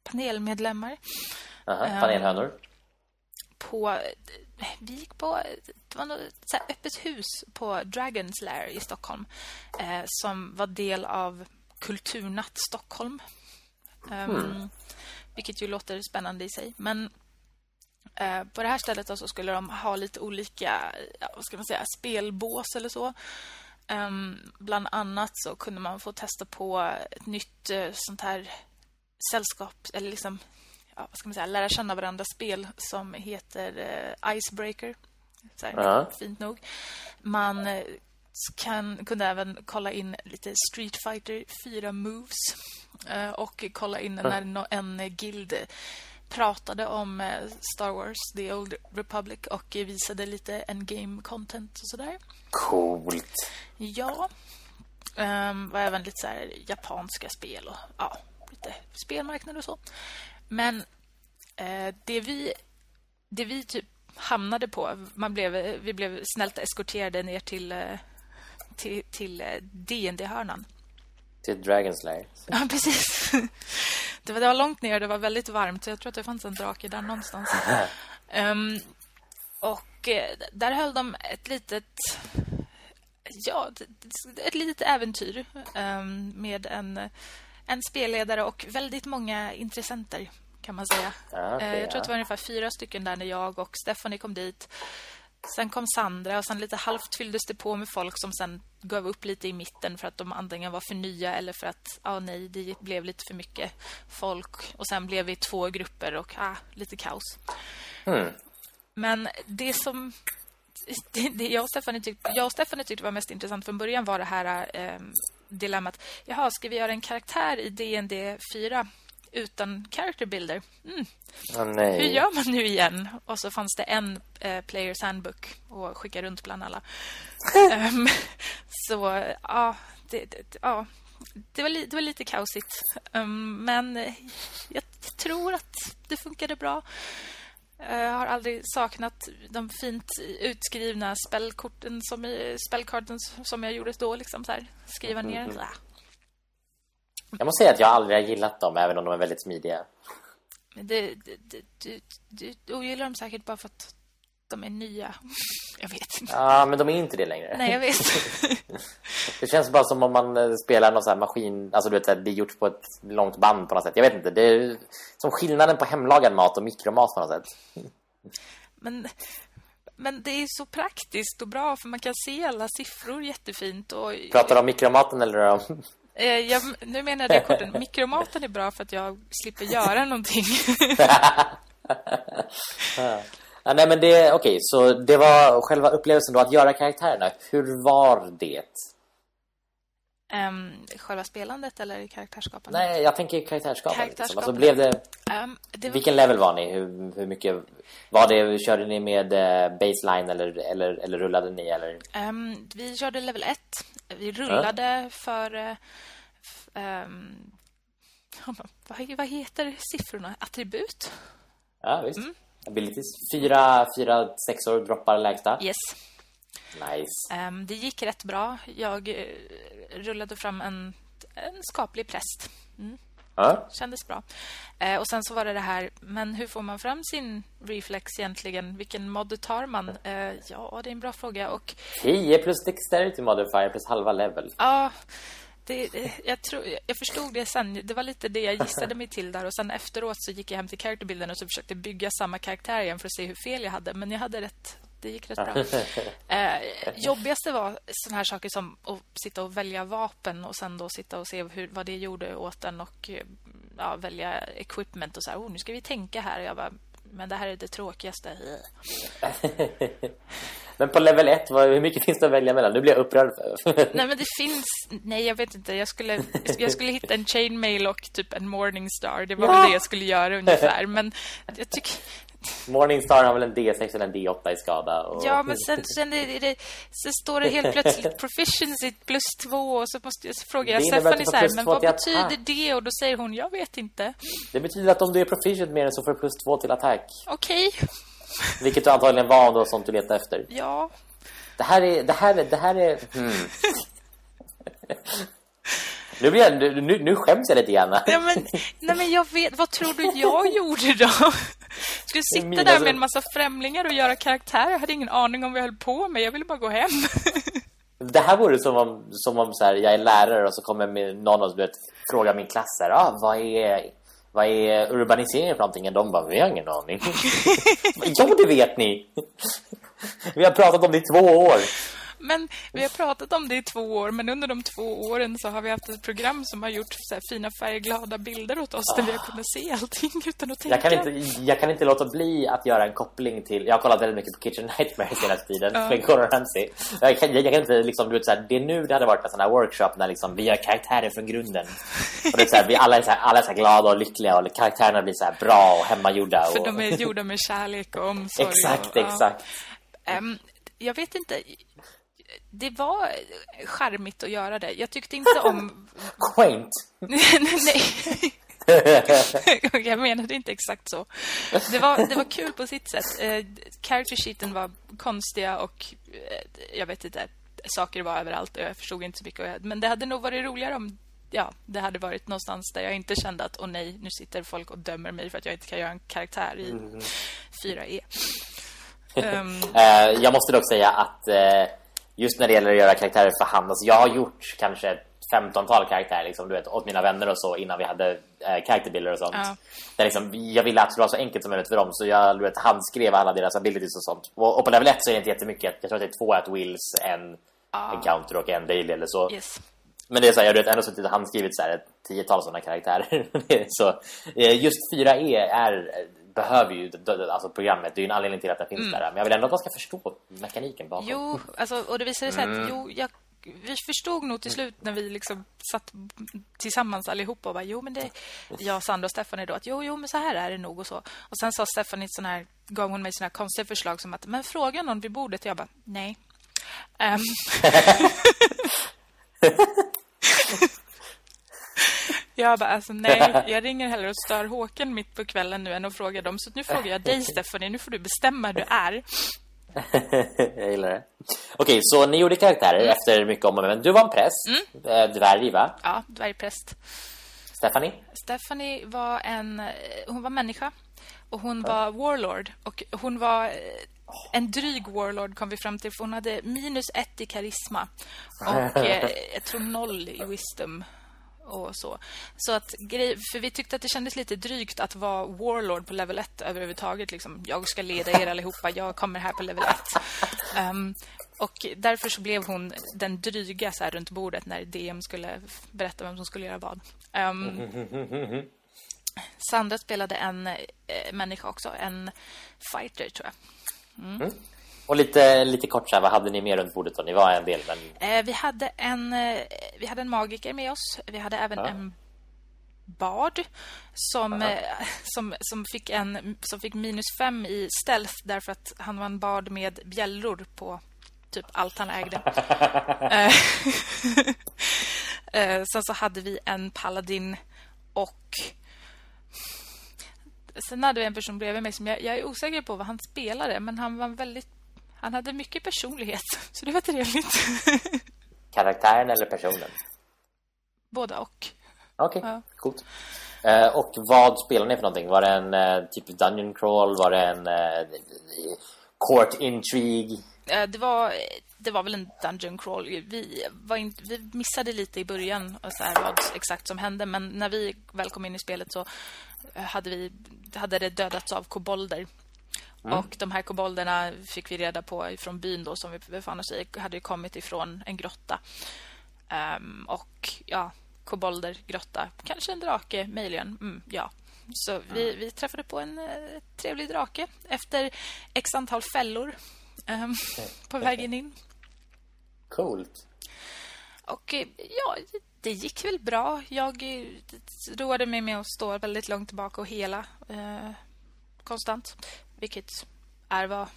panelmedlemmar. Aha, panelhönor på vi gick på det var något så här öppet hus på Dragons Lair i Stockholm eh, som var del av Kulturnatt Stockholm. Um, mm. Vilket ju låter spännande i sig, men eh, på det här stället så skulle de ha lite olika vad ska man säga spelbås eller så. Um, bland annat så kunde man få testa på ett nytt uh, sånt här sällskap eller liksom vad ska man säga, lära känna varandra spel som heter eh, Icebreaker. Så här, uh -huh. Fint nog. Man eh, kan, kunde även kolla in lite Street Fighter 4 moves eh, och kolla in när no, en guild pratade om Star Wars The Old Republic och visade lite endgame content och sådär. Coolt. Ja. Um, var även lite så här japanska spel och ja, lite spelmarknad och så. Men eh, det vi det vi typ hamnade på, man blev vi blev snällt eskorterade ner till eh, till till eh, D&D-hörnan. Till Dragonslayer. Ja, precis. Det var, det var långt ner, det var väldigt varmt. Så jag tror att det fanns en drake där någonstans. um, och eh, där höll de ett litet ja, ett litet äventyr um, med en en spelledare och väldigt många intressenter kan man säga. Okay, jag tror att det var ungefär fyra stycken där när jag och Stephanie kom dit. Sen kom Sandra och sen lite halvt fylldes det på med folk som sen gav upp lite i mitten för att de antingen var för nya eller för att, ah, nej, det blev lite för mycket folk. Och sen blev vi två grupper och ah, lite kaos. Mm. Men det som det, det jag, och Stephanie tyckte, jag och Stephanie tyckte var mest intressant från början var det här eh, dilemmat. Jaha, ska vi göra en karaktär i D&D 4 utan character builder? Mm. Oh, Hur gör man nu igen? Och så fanns det en eh, players handbook och skicka runt bland alla. um, så ja, det, det, ja, det var, det var lite kaosigt. Um, men jag tror att det funkade bra. Jag har aldrig saknat de fint utskrivna spelkorten som spelkarten som jag gjorde då liksom så här, skriva ner. Mm. Jag måste säga att jag aldrig har gillat dem även om de är väldigt smidiga. Det, det, du, du, du ogillar dem säkert bara för att de är nya. Jag vet inte. Ja, men de är inte det längre. Nej, jag vet. det känns bara som om man eh, spelar någon sån här maskin. Alltså du vet, det är gjort på ett långt band på något sätt. Jag vet inte. Det är som skillnaden på hemlagad mat och mikromat på något sätt. Men, men det är så praktiskt och bra för man kan se alla siffror jättefint. Och... Pratar du om mikromaten eller om... Eh, jag, nu menar jag det korten. Mikromaten är bra för att jag slipper göra någonting. Ja, nej men det, okej, okay, så det var själva upplevelsen då att göra karaktärerna. Hur var det? Um, själva spelandet eller karaktärsskapandet? Nej, jag tänker karaktärsskapandet. Liksom. Alltså, blev det, um, det var... Vilken level var ni? Hur, hur mycket var det? Körde ni med uh, baseline eller, eller, eller rullade ni? Eller? Um, vi körde level 1. Vi rullade mm. för... Uh, vad, vad heter siffrorna? Attribut? Ja, visst. Mm. Abilities. Fyra, fyra sexor droppar lägsta. Yes. Nice. Um, det gick rätt bra. Jag uh, rullade fram en, en skaplig präst. Mm. Ja. Kändes bra. Uh, och sen så var det det här, men hur får man fram sin reflex egentligen? Vilken mod tar man? Uh, ja, det är en bra fråga. Och 10 plus dexterity modifier plus halva level. Ja, det, jag, tror, jag förstod det sen. Det var lite det jag gissade mig till där. Och sen efteråt så gick jag hem till characterbilden och så försökte bygga samma karaktär igen för att se hur fel jag hade. Men jag hade rätt. Det gick rätt bra. Eh, jobbigaste var såna här saker som att sitta och välja vapen och sen då sitta och se hur, vad det gjorde åt den och ja, välja equipment och så här. Oh, nu ska vi tänka här. Och jag bara, men det här är det tråkigaste. Men på level 1, hur mycket finns det att välja mellan? Nu blir jag upprörd. nej, men det finns... Nej, jag vet inte. Jag skulle, jag skulle hitta en chainmail och typ en Morningstar. Det var ja! väl det jag skulle göra ungefär. Men jag tycker... Morningstar har väl en D6 eller en D8 i skada. Och... Ja, men sen, sen det, det, så står det helt plötsligt proficiency plus två och så måste jag fråga jag Stephanie så här, men vad betyder det? Och då säger hon, jag vet inte. Det betyder att om du är proficient med den så får du plus två till attack. Okej. Okay. Vilket du antagligen var då sånt du letar efter. Ja. Det här är... Det här är... Det här är hmm. nu, blir jag, nu, nu skäms jag lite grann. Ja, men, nej, men jag vet... Vad tror du jag gjorde då? Skulle sitta där med en massa främlingar och göra karaktärer. Jag hade ingen aning om vad jag höll på med. Jag ville bara gå hem. Det här vore som om, som om så här, jag är lärare och så kommer någon och frågar min klass här, ah, vad är vad är eh, urbanisering för någonting? De bara, vi har ingen aning. jo, det vet ni. vi har pratat om det i två år. Men vi har pratat om det i två år, men under de två åren så har vi haft ett program som har gjort så fina färgglada bilder åt oss ah. där vi har kunnat se allting utan att tänka. Jag kan, inte, jag kan inte låta bli att göra en koppling till... Jag har kollat väldigt mycket på Kitchen Nightmares hela tiden ja. med Gordon Ramsay. Jag kan, jag, jag kan inte liksom, du vet, så här, det är nu det hade varit en sån här workshop när liksom, vi gör karaktärer från grunden. Och det är så här, vi alla är, så här, alla är så glada och lyckliga och karaktärerna blir så bra och hemmagjorda. Och... För de är gjorda med kärlek och omsorg. exakt, och, exakt. Ja. Um, jag vet inte det var charmigt att göra det. Jag tyckte inte om... Quaint. Nej. jag menade inte exakt så. Det var, det var kul på sitt sätt. Eh, character sheeten var konstiga och eh, jag vet inte, saker var överallt och jag förstod inte så mycket. Men det hade nog varit roligare om ja, det hade varit någonstans där jag inte kände att åh nej, nu sitter folk och dömer mig för att jag inte kan göra en karaktär i mm. 4E. Um... Ehm. uh, jag måste dock säga att uh, just när det gäller att göra karaktärer för hand. Alltså jag har gjort kanske 15-tal karaktärer liksom, du vet, åt mina vänner och så innan vi hade eh, karakterbilder och sånt. Ja. Där liksom, jag ville att det skulle vara så enkelt som möjligt för dem så jag du vet, handskrev alla deras abilities och sånt. Och, och på level 1 så är det inte jättemycket. Jag tror att det är två at wills, en ah. encounter och en daily eller så. Yes. Men det är så här, jag har ändå suttit och handskrivit så här, ett tiotal sådana karaktärer. så eh, just 4E är behöver ju alltså programmet. Det är ju en anledning till att det finns mm. där. Men jag vill ändå att man ska förstå mekaniken bakom. Jo, alltså, och det visade sig mm. att jo, jag, vi förstod nog till slut när vi liksom satt tillsammans allihopa och bara, jo men det jag, Sandra och Stefan då att jo, jo men så här är det nog och så. Och sen sa Stefan sån här, gav hon mig såna här konstiga förslag som att, men fråga någon vid bordet. Och jag bara, nej. Um. Jag bara, alltså nej, jag ringer hellre och stör Håken mitt på kvällen nu än att fråga dem. Så nu frågar jag dig, Stephanie. Nu får du bestämma hur du är. jag gillar det. Okej, så ni gjorde karaktärer mm. efter mycket om och men. Du var en präst. Mm. Eh, dvärg, va? Ja, dvärgpräst. Stephanie? Stephanie var en... Eh, hon var människa. Och hon ja. var warlord. Och hon var eh, en dryg warlord kom vi fram till. För hon hade minus ett i karisma. Och jag tror noll i wisdom och så. Så att för vi tyckte att det kändes lite drygt att vara warlord på level 1 överhuvudtaget liksom. Jag ska leda er allihopa. Jag kommer här på level 1. Um, ehm, och därför så blev hon den dryga så här, runt bordet när DM skulle berätta vem som skulle göra vad. Um, Sandra spelade en eh, människa också, en fighter tror jag. Mm. Mm. Och lite, lite kort så här, vad hade ni mer runt bordet då? Ni var en del, men... Eh, vi, hade en, eh, vi hade en magiker med oss. Vi hade även ja. en bard som, eh, som, som, fick en, som fick minus fem i stealth därför att han var en bard med bjällror på typ allt han ägde. Eh, sen så hade vi en paladin och sen hade vi en person bredvid mig som jag, jag är osäker på vad han spelade men han var väldigt han hade mycket personlighet, så det var trevligt. Karaktären eller personen? Båda och. Okej, okay, ja. coolt. Eh, och vad spelar ni för någonting? Var det en eh, typ dungeon crawl? Var det en eh, court intrigue? Det var det var väl en dungeon crawl. Vi, var inte, vi missade lite i början och så här vad exakt som hände. Men när vi väl kom in i spelet så hade, vi, hade det dödats av kobolder. Mm. Och de här kobolderna fick vi reda på från byn då som vi befann oss i. Hade ju kommit ifrån en grotta. Um, och ja, kobolder, grotta. Kanske en drake, möjligen. Mm, ja. Så vi, vi träffade på en uh, trevlig drake efter x antal fällor um, på vägen in. Coolt. Och eh, ja, det gick väl bra. Jag eh, roade mig med att stå väldigt långt tillbaka och hela uh, konstant. Vilket är vad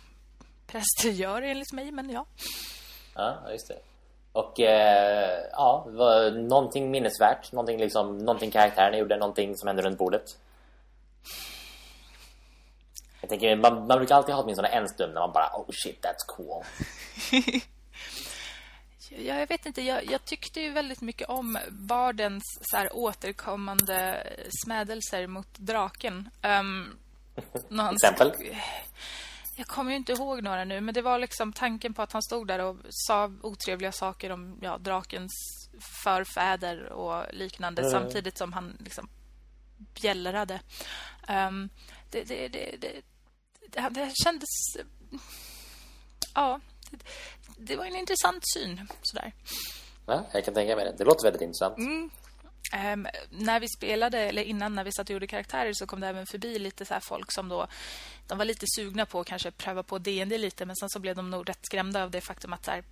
präster gör enligt mig, men ja. Ja, just det. Och eh, ja, var någonting minnesvärt, någonting liksom någonting karaktären gjorde, någonting som hände runt bordet. Jag tänker man, man brukar alltid ha åtminstone en stund när man bara oh shit, that's cool. ja, jag vet inte, jag, jag, tyckte ju väldigt mycket om bardens så här, återkommande smädelser mot draken. Um, någon Exempel? Jag kommer ju inte ihåg några nu, men det var liksom tanken på att han stod där och sa otrevliga saker om ja, drakens förfäder och liknande mm. samtidigt som han liksom bjällrade. Um, det, det, det, det, det, kändes... Ja, det, det, var en intressant syn sådär. Ja, jag kan tänka mig det. Det låter väldigt intressant. Mm. Um, när vi spelade, eller innan när vi satt och gjorde karaktärer så kom det även förbi lite så folk som då de var lite sugna på att kanske pröva på D&D lite men sen så blev de nog rätt skrämda av det faktum att så här,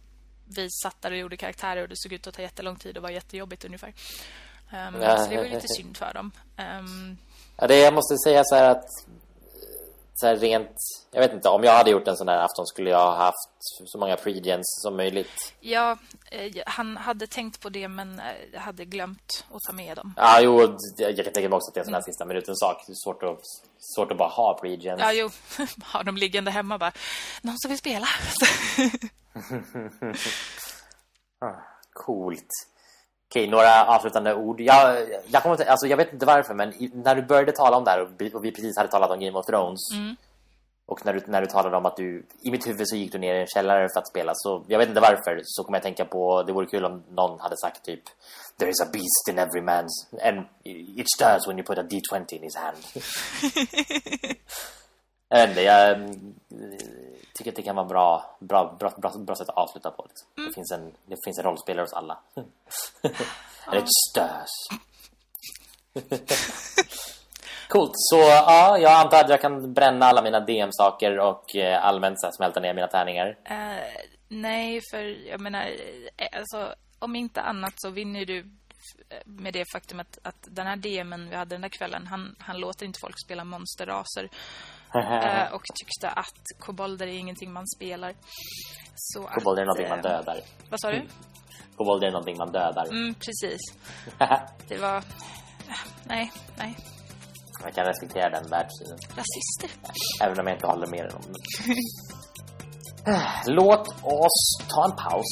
vi satt där och gjorde karaktärer och det såg ut att ta jättelång tid och var jättejobbigt ungefär. Um, ja. Så det var lite synd för dem. Um, ja, det jag måste säga så här att så här rent jag vet inte om jag hade gjort en sån här afton skulle jag ha haft så många pregens som möjligt. Ja, eh, han hade tänkt på det men eh, hade glömt att ta med dem. Ja, jo, jag kan tänka mig också att det är en sån här mm. sista minuten sak. Det är svårt att svårt att bara ha pregens. Ja, jo. ha dem liggande hemma bara. Någon som vill spela. ah, coolt. Okej, några avslutande ord. Jag, jag, kommer alltså, jag vet inte varför, men när du började tala om det här och vi precis hade talat om Game of Thrones mm. och när du, när du talade om att du i mitt huvud så gick du ner i en källare för att spela så jag vet inte varför så kommer jag tänka på det vore kul om någon hade sagt typ There is a beast in every man's and it stirs when you put a D20 in his hand. jag vet inte, jag tycker att det kan vara bra, bra, bra, bra, bra sätt att avsluta på. Liksom. Mm. Det, finns en, det finns en rollspelare hos alla. Eller ett stös. Coolt. Så ja, jag antar att jag kan bränna alla mina DM-saker och eh, allmänt så här, smälta ner mina tärningar. Uh, nej, för jag menar, eh, alltså, om inte annat så vinner du med det faktum att, att den här DMen vi hade den där kvällen, han, han låter inte folk spela monsterraser. Eh, och tyckte att kobolder är ingenting man spelar. Så kobolder är någonting man eh, dödar. Vad sa du? Kobolder är någonting man dödar. Mm, precis. det var Nej, nej. Jag kan respektera den världssynen. Rasister. Även om jag inte håller med dig om det. Låt oss ta en paus.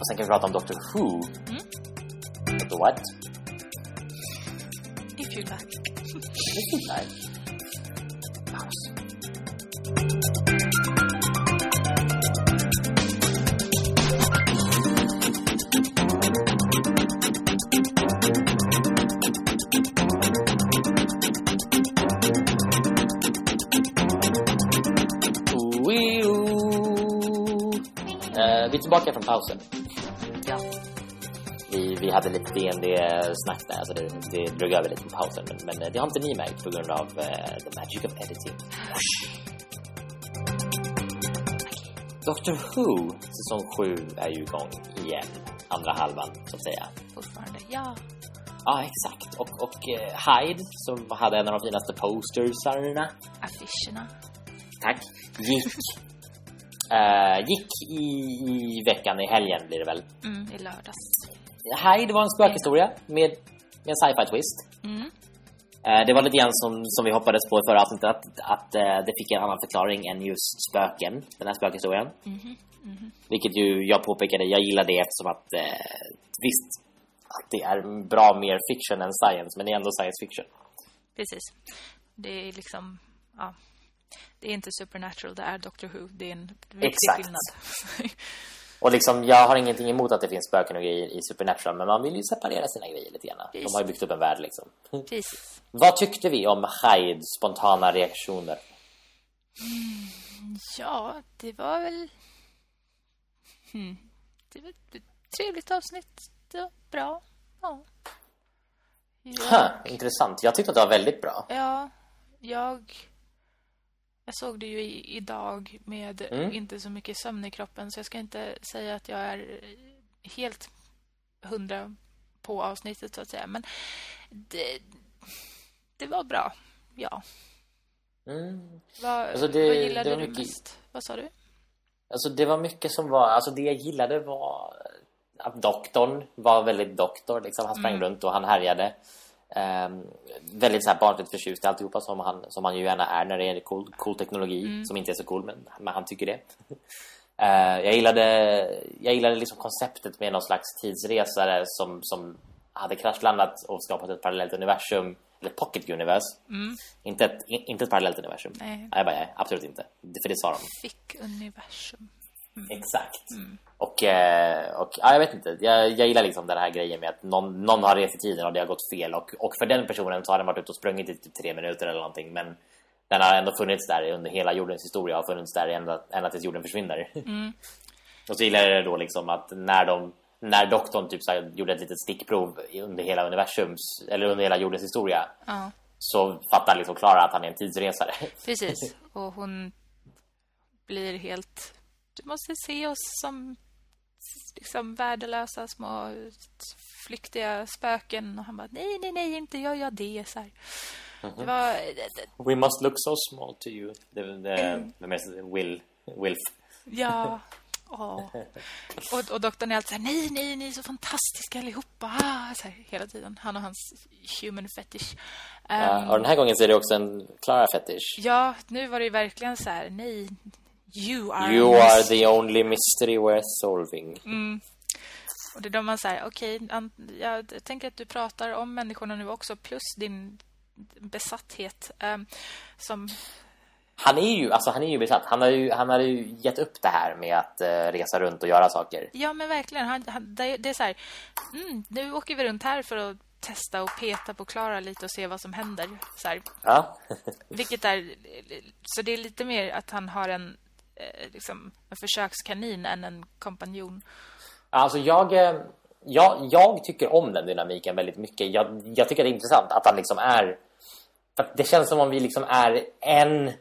Och sen kan vi prata om Doctor Who. Mm. What? If you like. If you like. Paus. vi är tillbaka från pausen. Ja. Vi, vi hade lite DND-snack där, så det, det drog över lite på pausen. Men, men det har inte ni märkt på grund av uh, the magic of editing. Doctor Who, säsong 7 är ju igång igen. Andra halvan, så att säga. Fortfarande, ja. Ja, exakt. Och, och uh, Hyde, som hade en av de finaste postersarna. Affischerna. Tack. Gick Uh, gick i, i veckan, i helgen blir det väl. Mm, i lördags. Hyde var en spökhistoria med, med en sci-fi twist. Mm. Uh, det var lite grann som, som vi hoppades på i förra avsnittet, att, att uh, det fick en annan förklaring än just spöken, den här spökhistorien. Mm -hmm. Mm -hmm. Vilket ju jag påpekade, jag gillar det eftersom att visst, att det är bra mer fiction än science, men det är ändå science fiction. Precis. Det är liksom, ja det är inte Supernatural, det är Doctor Who. Det är en viktig Exakt. skillnad. och liksom, jag har ingenting emot att det finns spöken och grejer i Supernatural, men man vill ju separera sina grejer lite grann. Precis. De har ju byggt upp en värld liksom. Precis. Vad tyckte vi om Hydes spontana reaktioner? Mm, ja, det var väl... Hmm. Det var ett trevligt avsnitt. Det var bra. Ja. Jag... Huh, intressant. Jag tyckte att det var väldigt bra. Ja, jag jag såg det ju i, idag med mm. inte så mycket sömn i kroppen så jag ska inte säga att jag är helt hundra på avsnittet så att säga. Men det, det var bra, ja. Mm. Vad, alltså det, vad gillade du mycket... mest? Vad sa du? Alltså det var mycket som var, alltså det jag gillade var att doktorn var väldigt doktor liksom. Han sprang mm. runt och han härjade. Um, väldigt så här barnsligt förtjust i alltihopa som han, som han ju gärna är när det är cool, cool teknologi mm. som inte är så cool men, men han tycker det. uh, jag gillade jag gillade liksom konceptet med någon slags tidsresare som, som hade kraschlandat och skapat ett parallellt universum eller pocket universe. Mm. Inte ett inte ett parallellt universum. Nej. Jag bara, nej, absolut inte. För det sa de. Fick universum. Mm. Exakt. Mm. Och, eh, och ja, jag vet inte. Jag, jag gillar liksom den här grejen med att någon, någon har rest i tiden och det har gått fel. Och, och för den personen så har den varit ute och sprungit i typ tre minuter eller någonting. Men den har ändå funnits där under hela jordens historia och funnits där ända, ända tills jorden försvinner. Mm. och så gillar jag det då liksom att när de när doktorn typ så här, gjorde ett litet stickprov under hela universums eller under hela jordens historia. Ja. Så fattar liksom Klara att han är en tidsresare. Precis. Och hon blir helt du måste se oss som liksom värdelösa små flyktiga spöken och han bara nej nej nej inte gör jag det så här. Mm -hmm. Det var We must look so small to you. Det det mm. Will Wilf. Ja. Oh. Och, och doktorn är alltid så här, nej, nej, ni är så fantastiska allihopa. Ah, så här, hela tiden. Han och hans human fetish. Um, ja, och den här gången så är det också en Clara fetish. Ja, nu var det ju verkligen så här, nej, You are, you are the only mystery worth solving. Mm. Och det är då man säger, okej, okay, jag tänker att du pratar om människorna nu också plus din besatthet um, som han är ju alltså han är ju besatt. Han har ju han har ju gett upp det här med att uh, resa runt och göra saker. Ja, men verkligen. Han, han det, det, är så här, mm, nu åker vi runt här för att testa och peta på Klara lite och se vad som händer så här. Ja. Vilket är så det är lite mer att han har en eh, liksom en försökskanin än en kompanjon. Alltså jag, eh, jag, jag tycker om den dynamiken väldigt mycket. Jag, jag tycker det är intressant att han liksom är... För det känns som om vi liksom är en...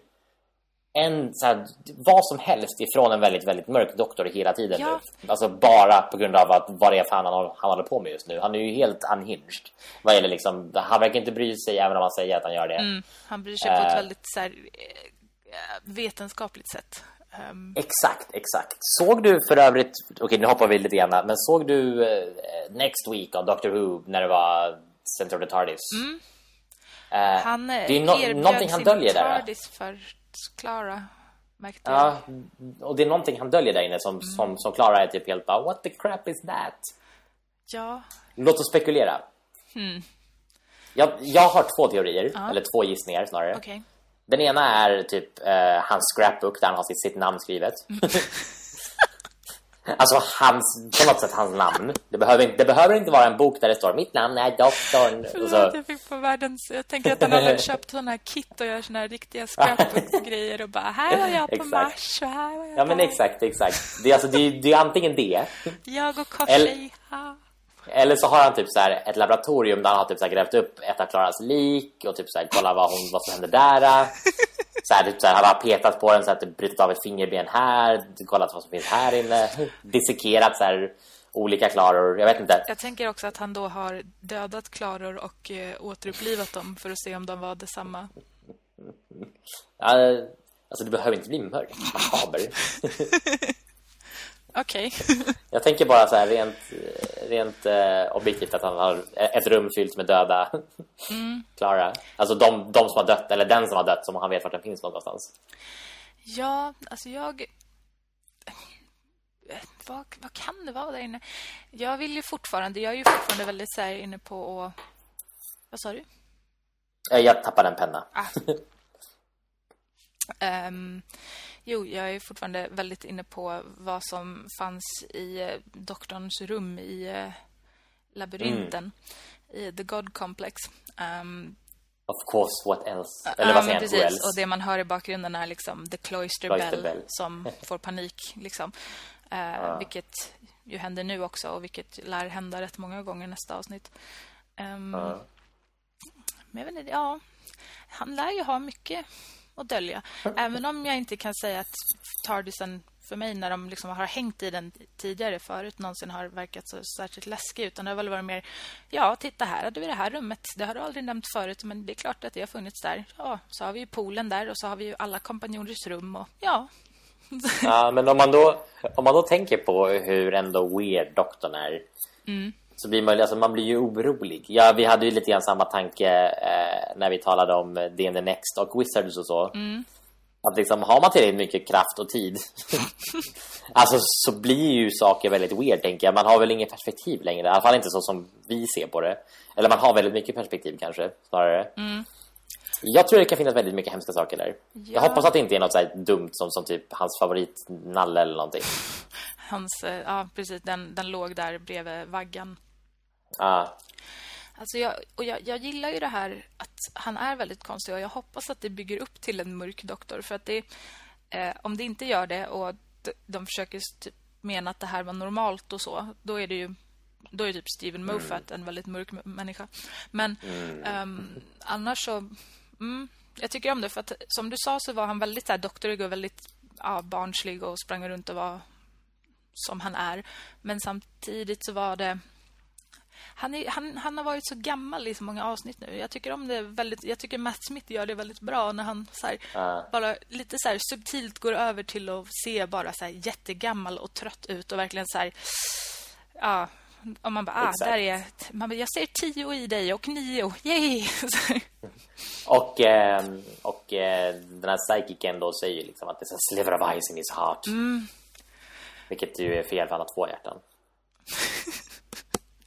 En, så här, vad som helst ifrån en väldigt, väldigt mörk doktor hela tiden ja. nu. Alltså bara på grund av att vad det är fan han, han håller på med just nu. Han är ju helt unhinged. Vad gäller liksom, han verkar inte bry sig även om han säger att han gör det. Mm, han bryr sig uh, på ett väldigt så här, eh, vetenskapligt sätt. Um... Exakt, exakt. Såg du för övrigt, okej okay, nu hoppar vi lite grann, men såg du uh, Next Week av Doctor Who när det var Center of the TARDIS. Mm. Eh, Han det är no någonting han döljer där. TARDIS för Clara. märkte. Ja, och det är någonting han döljer där inne som, som, som Clara är typ helt bara What the crap is that? Ja. Låt oss spekulera. Jag, jag har två teorier, Ja. eller två gissningar snarare. Okej. Den ena är typ eh, hans scrapbook där han har sitt, sitt namn skrivet. alltså hans, på något sätt hans namn. Det behöver, inte, det behöver inte vara en bok där det står mitt namn är doktorn. Och Förlåt, så, jag fick på världens... Jag tänker att han har köpt såna här kit och gör såna här riktiga scrapbook-grejer och bara här var jag på Exakt. Mars och här var jag ja men där. exakt, exakt. Det är, alltså, det, är- det är antingen det. Jag och Eller- Korsej. ha. Eller så har han typ så här ett laboratorium där han har typ så grävt upp ett av Klaras lik och typ så här kolla vad hon vad som hände där. Så här, typ så här, han har petat på den så att det brutit av ett fingerben här, kollat vad som finns här inne, dissekerat så här olika Klaror. Jag vet inte. Jag tänker också att han då har dödat Klaror och eh, återupplivat dem för att se om de var detsamma. Ja, alltså det behöver inte bli mörkt, makaber. Okej. Jag tänker bara så här rent, rent eh, objektivt att han har ett rum fyllt med döda Klara. Alltså de, de som har dött, eller den som har dött som han vet vart den finns någonstans. Ja, alltså jag... Vad, vad kan det vara där inne? Jag vill ju fortfarande... Jag är ju fortfarande väldigt så inne på att... Vad sa du? Eh, Jag tappade en penna. Ah. Ehm, jo, jag är fortfarande väldigt inne på vad som fanns i eh, doktorns rum i eh, labyrinten. I The God Complex. Ehm, Of course, what else? Eller vad säger precis. else? Och det man hör i bakgrunden är liksom The Cloister, Cloister Bell, Bell. som får panik. Liksom. Eh, Vilket ju händer nu också och vilket lär hända rätt många gånger nästa avsnitt. Ehm, Ja. Men jag vet inte, ja. Han lär ju ha mycket att dölja. Även om jag inte kan säga att Tardisen för mig när de liksom har hängt i den tidigare förut någonsin har verkat så särskilt läskig utan det har väl varit mer ja, titta här hade vi det här rummet. Det har du aldrig nämnt förut men det är klart att det har funnits där. Ja, så har vi ju poolen där och så har vi ju alla kompanjoners rum och ja. Ja, men om man, då, om man då tänker på hur ändå weird doktorn är Mm. Så blir man, alltså man blir ju orolig. Ja, vi hade ju lite grann samma tanke eh, när vi talade om D&D Next och Wizards och så. Mm. Att liksom, har man tillräckligt mycket kraft och tid alltså så blir ju saker väldigt weird tänker jag. Man har väl ingen perspektiv längre. I alla fall inte så som vi ser på det. Eller man har väldigt mycket perspektiv kanske, snarare. Jag tror det kan finnas väldigt mycket hemska saker där. Jag Ja. hoppas att det inte är något så dumt som, som typ hans favoritnalle eller någonting. Hans, eh, ja precis, den, den låg där bredvid vaggan. Ja, Alltså jag, och jag, jag gillar ju det här att han är väldigt konstig och jag hoppas att det bygger upp till en mörk doktor. För att det, eh, om det inte gör det och de, försöker typ mena att det här var normalt och så, då är det ju då är typ Steven Moffat en väldigt mörk människa. Men ehm, annars så... Mm, jag tycker om det för att som du sa så var han väldigt så här, doktorig och väldigt ja, barnslig och sprang runt och var som han är. Men samtidigt så var det... Han, är, han, han har varit så gammal i så många avsnitt nu. Jag tycker om det väldigt... Jag tycker Matt Smith gör det väldigt bra när han så här, Ja. bara lite så här subtilt går över till att se bara så här jättegammal och trött ut och verkligen så här... Ja, om man bara, ah, Exakt. där är... Man bara, jag ser tio i dig och nio. Yay! Här. Och, eh, och eh, den här psychiken då säger liksom att det är sliver of ice in his heart. Vilket ju är fel för han har två hjärtan.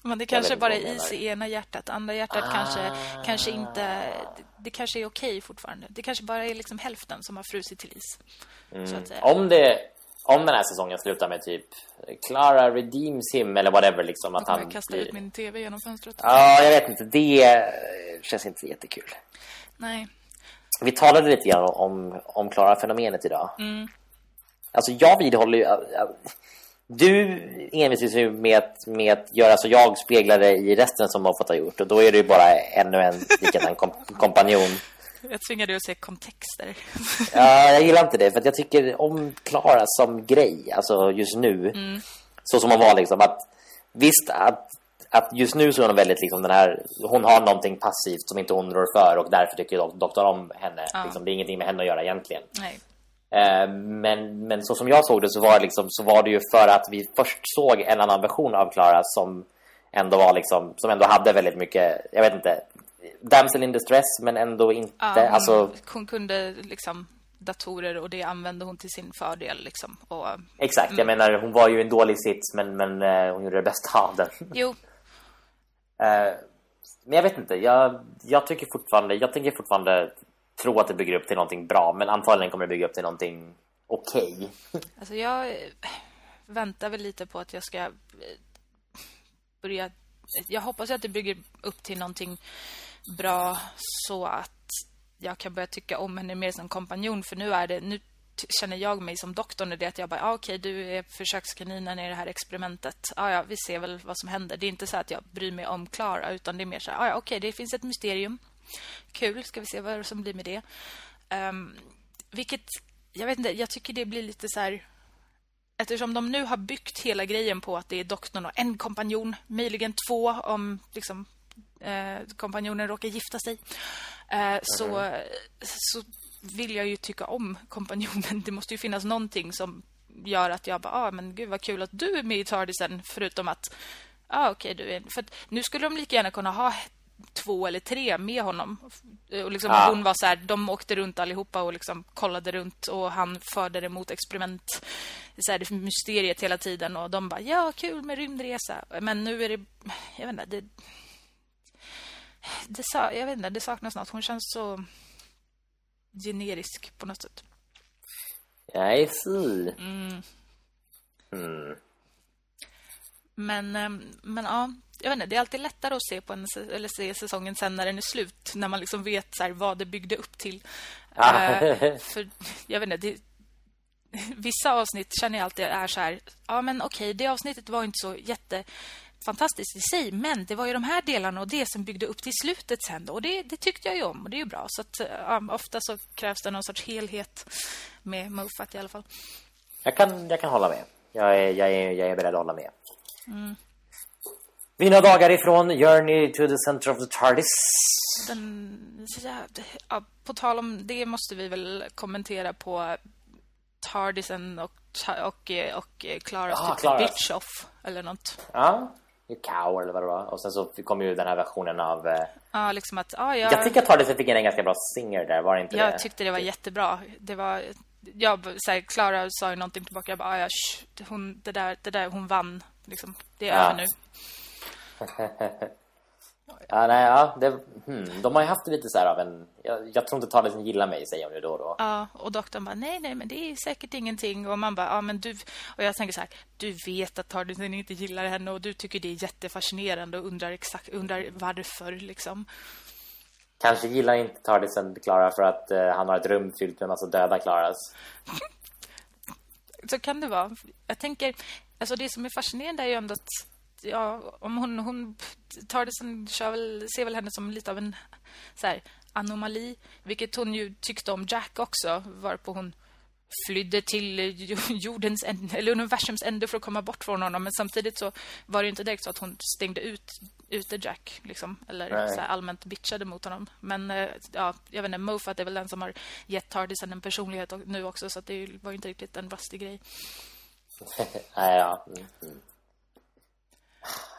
Men det kanske bara är is i ena hjärtat. Andra hjärtat kanske, Ah. kanske inte... Det, kanske är okej fortfarande. Det kanske bara är liksom hälften som har frusit till is. Säga. Om det om den här säsongen slutar med typ Clara redeems him eller whatever liksom att han jag kasta blir... ut min tv genom fönstret? Ja, jag vet inte. Det känns inte jättekul. Nej. Vi talade lite grann om, om Clara-fenomenet idag. Mm. Alltså jag vidhåller ju... Du envisas ju med att, med att göra så jag speglar det i resten som Moffat har gjort. Och då är det ju bara ännu en likadan kom, kompanjon. Jag tvingade dig att se kontexter. Ja, jag gillar inte det. För jag tycker om Clara som grej. Alltså just nu. Så som hon var liksom. Att, visst att, att just nu så är hon väldigt liksom den här... Hon har någonting passivt som inte hon rör för. Och därför tycker dok- doktorn om henne. Ja. Liksom, det är ingenting med henne att göra egentligen. Nej. Eh, Men, men så som jag såg det så var, det liksom, så var det ju för att vi först såg en annan version av Clara som ändå var liksom, som ändå hade väldigt mycket, jag vet inte, damsel in distress men ändå inte, ja, hon, alltså... Hon kunde liksom datorer och det använde hon till sin fördel liksom. Och, Exakt, jag mm. menar hon var ju en dålig sits men, men uh, hon gjorde det bästa av den. Jo. uh, men jag vet inte, jag, jag tycker fortfarande, jag tänker fortfarande tro att det bygger upp till någonting bra men antagligen kommer det bygga upp till någonting okej. Okay. Alltså jag eh, väntar väl lite på att jag ska eh, börja jag hoppas att det bygger upp till någonting bra så att jag kan börja tycka om henne mer som kompanjon för nu är det nu känner jag mig som doktorn det att jag bara ah, okej okay, du är försökskaninen i det här experimentet. Ah, ja, vi ser väl vad som händer. Det är inte så att jag bryr mig om Clara, utan det är mer så här ah, ja, okej, okay, det finns ett mysterium. Kul, ska vi se vad som blir med det. Um, vilket jag vet inte, jag tycker det blir lite så här eftersom de nu har byggt hela grejen på att det är doktorn och en kompanjon, möjligen två om liksom eh, kompanjonen råkar gifta sig. Eh, så, mm. så vill jag ju tycka om kompanjonen. Det måste ju finnas någonting som gör att jag bara, ah, men gud vad kul att du är med i Tardisen förutom att ah, okej okay, du är för nu skulle de lika gärna kunna ha två eller tre med honom. Och liksom ah. hon var så här, de åkte runt allihopa och liksom kollade runt och han förde det mot experiment så här, det mysteriet hela tiden och de bara ja kul med rymdresa men nu är det jag vet inte det det, jag vet inte, det saknas något. Hon känns så generisk på något sätt. I see. Mm. Mm. Men, ehm, men ja, jag vet inte, det är alltid lättare att se på en eller se säsongen sen när den är slut när man liksom vet så här, vad det byggde upp till. Ah. uh, för jag vet inte, det, vissa avsnitt känner jag alltid är så här, ja men okej, det avsnittet var inte så jätte fantastiskt i sig. Men det var ju de här delarna och det som byggde upp till slutet sen. Och det, det tyckte jag ju om och det är ju bra. Så att, ja, ofta så krävs det någon sorts helhet med Moffat i alla fall. Jag kan, jag kan hålla med. Jag är, jag, är, jag är beredd att hålla med. Mm. Vi några dagar ifrån Journey to the Center of the TARDIS. Den, ja, på tal om det måste vi väl kommentera på TARDISen och, och, och Clara ah, typ Bitch Off eller något. Ja, Cow eller vad det var. Och sen så kom ju den här versionen av... Eh... Ja, liksom att... Ja, jag... jag tycker att Tardis fick en ganska bra singer där, var det inte Jag det? tyckte det var jättebra. Det var... Jag, så här, Clara sa ju någonting tillbaka. Jag bara, ja, sh, hon, det, där, det där, hon vann. Liksom, det är ja. över nu. Ja, nej, ja, det, hmm, de har ju haft lite så här av en... Jag, jag tror inte Tardisen gillar mig, säger hon ju då och då. Ja, och doktorn bara, nej, nej, men det är säkert ingenting. Och man bara, ja, men du... Och jag tänker så här, du vet att Tardisen inte gillar henne och du tycker det är jättefascinerande och undrar exakt, undrar varför, liksom. Kanske gillar inte Tardisen Klara för att uh, han har ett rum fyllt med en massa döda Klaras. så kan det vara. Jag tänker, alltså det som är fascinerande är ju ändå att ja, om hon, hon tar det som, väl, ser väl henne som lite av en så här, anomali. Vilket hon ju tyckte om Jack också. Varpå hon flydde till jordens eller universums ände för att komma bort från honom. Men samtidigt så var det inte direkt så att hon stängde ut ute Jack liksom, eller så allmänt bitchade mot honom. Men eh, ja, jag vet inte, Moffat är väl den som har gett Tardisen en personlighet nu också så det var inte riktigt en rustig grej. Nej, ja. Mm, mm.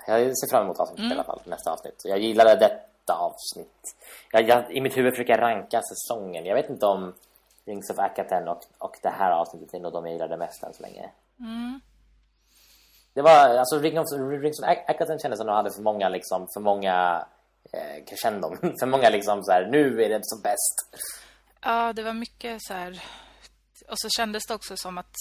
Jag ser fram emot avsnittet mm. i alla fall, nästa avsnitt. Jag gillade detta avsnitt. Jag, jag, I mitt huvud försöker jag ranka säsongen. Jag vet inte om Rings of Akaten och, och det här avsnittet är nog de jag gillade mest än så länge. Mm. Det var, alltså Rings of, Rings of Akaten kändes som de hade för många liksom, för många eh, crescendon. för många liksom så här, nu är det som bäst. Ja, det var mycket så här... Och så kändes det också som att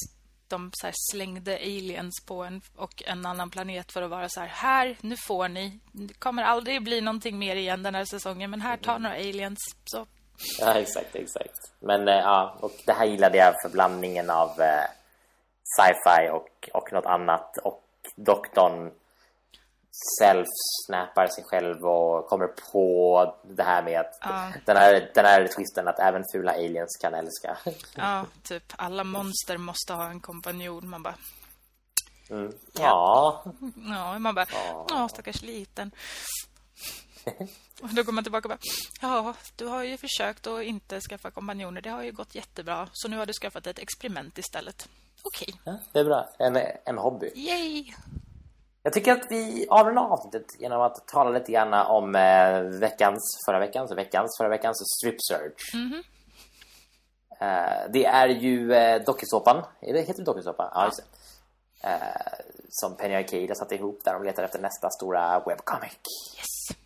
de så slängde aliens på en och en annan planet för att vara så här, här, nu får ni. Det kommer aldrig bli någonting mer igen den här säsongen, men här tar mm. några aliens. Så. Ja, exakt, exakt. Men eh, ja, och det här gillade jag för blandningen av eh, sci-fi och, och något annat. Och doktorn self-snappar sig själv och kommer på det här med att ja. den, här, den här twisten att även fula aliens kan älska. Ja, typ alla monster måste ha en kompanjon. Man bara... Mm. Ja. Ja, man bara... Ja, stackars liten. Och då går man tillbaka och bara, ja, du har ju försökt att inte skaffa kompanjoner. Det har ju gått jättebra. Så nu har du skaffat ett experiment istället. Okej. Okay. Ja, det är bra. En, en hobby. Yay! Jag tycker att vi avrundar avsnittet genom att tala lite grann om eh, veckans, förra veckans, veckans, förra veckans strip search. Mm -hmm. eh, det är ju eh, dokusåpan, det, heter dokusåpa? Ja, just det. Eh, som Penny Arcade satt ihop där de letar efter nästa stora webcomic. Yes.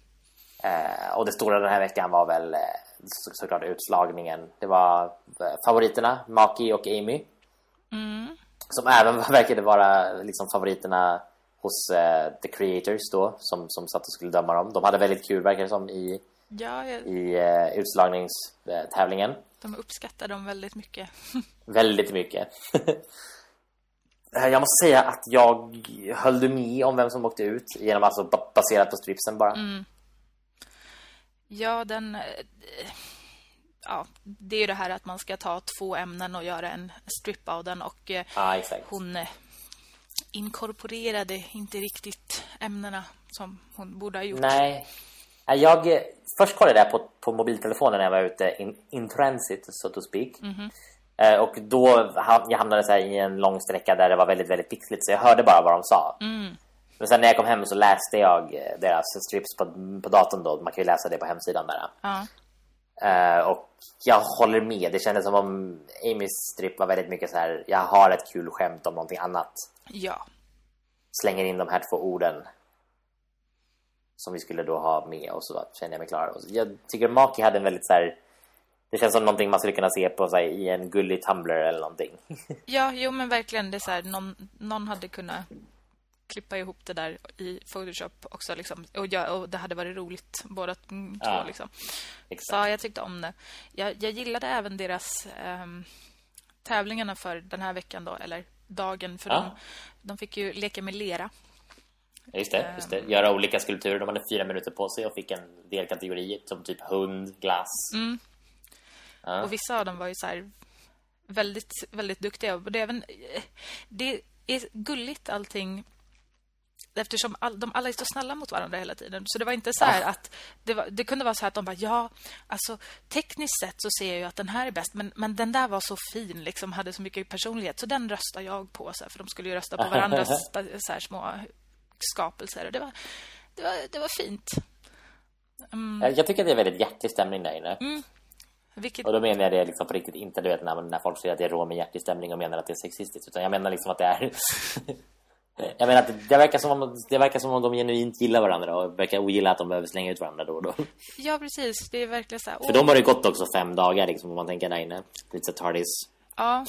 Eh, och det stora den här veckan var väl eh, så, såklart utslagningen. Det var eh, favoriterna, Maki och Amy. Mm. Som även verkade vara liksom favoriterna hos uh, The Creators då, som, som satt och skulle döma dem. De hade väldigt kul, verkar det som, i, ja, jag... i uh, utslagningstävlingen. De uppskattar dem väldigt mycket. väldigt mycket. jag måste säga att jag höll med om vem som åkte ut genom alltså baserat på stripsen bara. Mm. Ja, den ja, det är ju det här att man ska ta två ämnen och göra en strip av den och ah, hon inkorporerade inte riktigt ämnena som hon borde ha gjort. Nej. Jag först kollade jag på, på mobiltelefonen när jag var ute in, in transit, so to speak. Mm -hmm. och då jag hamnade så i en lång sträcka där det var väldigt, väldigt pixligt. Så jag hörde bara vad de sa. Mm. Men sen när jag kom hem så läste jag eh, deras strips på, på datorn då. Man kan ju läsa det på hemsidan där. Ja. Uh, och jag håller med. Det kändes som om Amys strip var väldigt mycket så här. Jag har ett kul skämt om någonting annat. Ja. Slänger in de här två orden. Som vi skulle då ha med och så känner jag mig klar. Jag tycker Maki hade en väldigt så här. Det känns som någonting man skulle kunna se på sig i en gullig Tumblr eller någonting. ja, jo men verkligen det är så här, någon, någon hade kunnat klippa ihop det där i Photoshop också liksom. och, ja, och det hade varit roligt båda två ja, liksom. Så jag tyckte om det. Jag, jag gillade även deras um, tävlingarna för den här veckan då eller dagen för ja. de, de fick ju leka med lera. Just det, just det. Göra olika skulpturer. De hade fyra minuter på sig och fick en del kategorier som typ hund, glass. Mm. Ja. Och vissa av dem var ju så här väldigt, väldigt duktiga. Det är även det är gulligt allting eftersom all, de alla är så snälla mot varandra hela tiden. Så det var inte så här ah. att det, var, det, kunde vara så här att de bara ja, alltså tekniskt sett så ser jag ju att den här är bäst, men, men den där var så fin liksom hade så mycket personlighet så den röstar jag på så här, för de skulle ju rösta på varandras så här, små skapelser och det var det var, det var fint. Mm. Jag tycker att det är väldigt hjärtlig stämning där inne. Mm. Vilket... Och då menar jag det liksom på riktigt inte du vet när, när folk säger att det är rå med hjärtlig stämning och menar att det är sexistiskt utan jag menar liksom att det är Jag menar att det verkar som om det verkar som om de genuint gillar varandra och verkar ogilla att de behöver slänga ut varandra då och då. Ja, precis. Det är verkligen så här. För de har det gått också fem dagar liksom om man tänker där inne. Lite så tardis. Ja.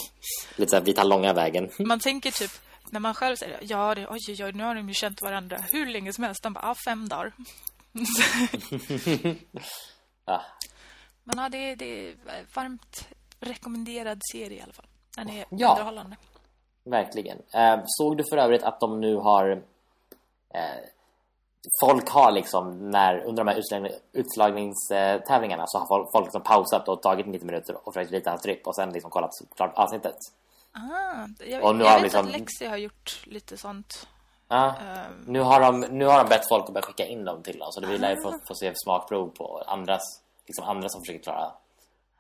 Lite så här, vi tar långa vägen. Man tänker typ när man själv säger ja, det, oj, oj, nu har de ju känt varandra hur länge som helst. De bara, ja, fem dagar. ja. Men ja, det, det är varmt rekommenderad serie i alla fall. Den är ja. underhållande. Verkligen. Eh, såg du för övrigt att de nu har... Eh, folk har liksom, när, under de här utslagning, utslagningstävlingarna så har folk, folk liksom pausat och tagit 90 minuter och försökt rita en strip och sen liksom kollat klart avsnittet. Ah, jag, och nu jag har vet liksom, att Lexi har gjort lite sånt. Ja, um, nu, har de, nu har de bett folk att börja skicka in dem till dem så det vill jag få, få se smakprov på andras, liksom andra som försöker klara,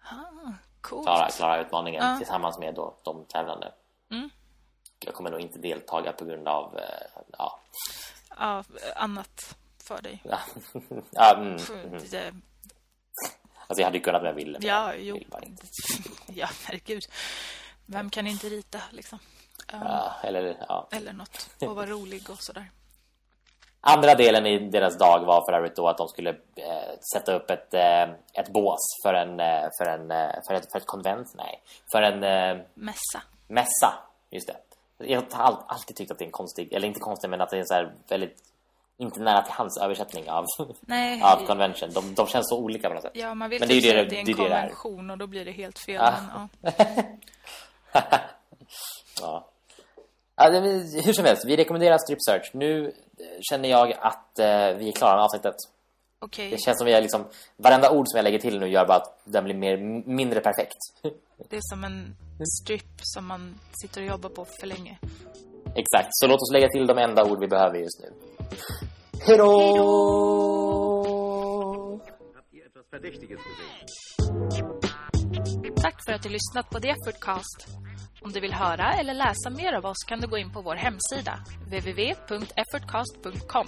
ah, coolt. klara, klara utmaningen ah. tillsammans med då, de tävlande. Jag kommer nog inte deltaga på grund av eh, ja. ja annat för dig. Ja, mm, mm. Det... Alltså jag hade kunnat med Ville. Ja, jo. ja, herregud. Vem kan inte rita liksom? Um, ja, eller ja. Eller något och vara rolig och sådär. Andra delen i deras dag var för övrigt då att de skulle eh, sätta upp ett, eh, ett bås för en eh, för en eh, för ett, för ett konvent nej för en eh, mässa. Mässa, just det. Jag har alltid tyckt att det är en konstig, eller inte konstig men att det är en så väldigt inte nära till hans översättning av, Nej. av convention. De, de känns så olika på något sätt. Ja, man vill men det är ju det, det, det, är en det konvention och då blir det helt fel. Ja. Men, ja. ja. det, hur som helst, vi rekommenderar Strip Search. Nu känner jag att eh, vi är klara med avsnittet. Okay. Det känns som vi är liksom varenda ord som jag lägger till nu gör bara att den blir mer mindre perfekt. Det är som en strip som man sitter och jobbar på för länge. Exakt. Så låt oss lägga till de enda ord vi behöver just nu. Hej då! Tack för att du lyssnat på The Effortcast. Om du vill höra eller läsa mer av oss kan du gå in på vår hemsida www.effortcast.com.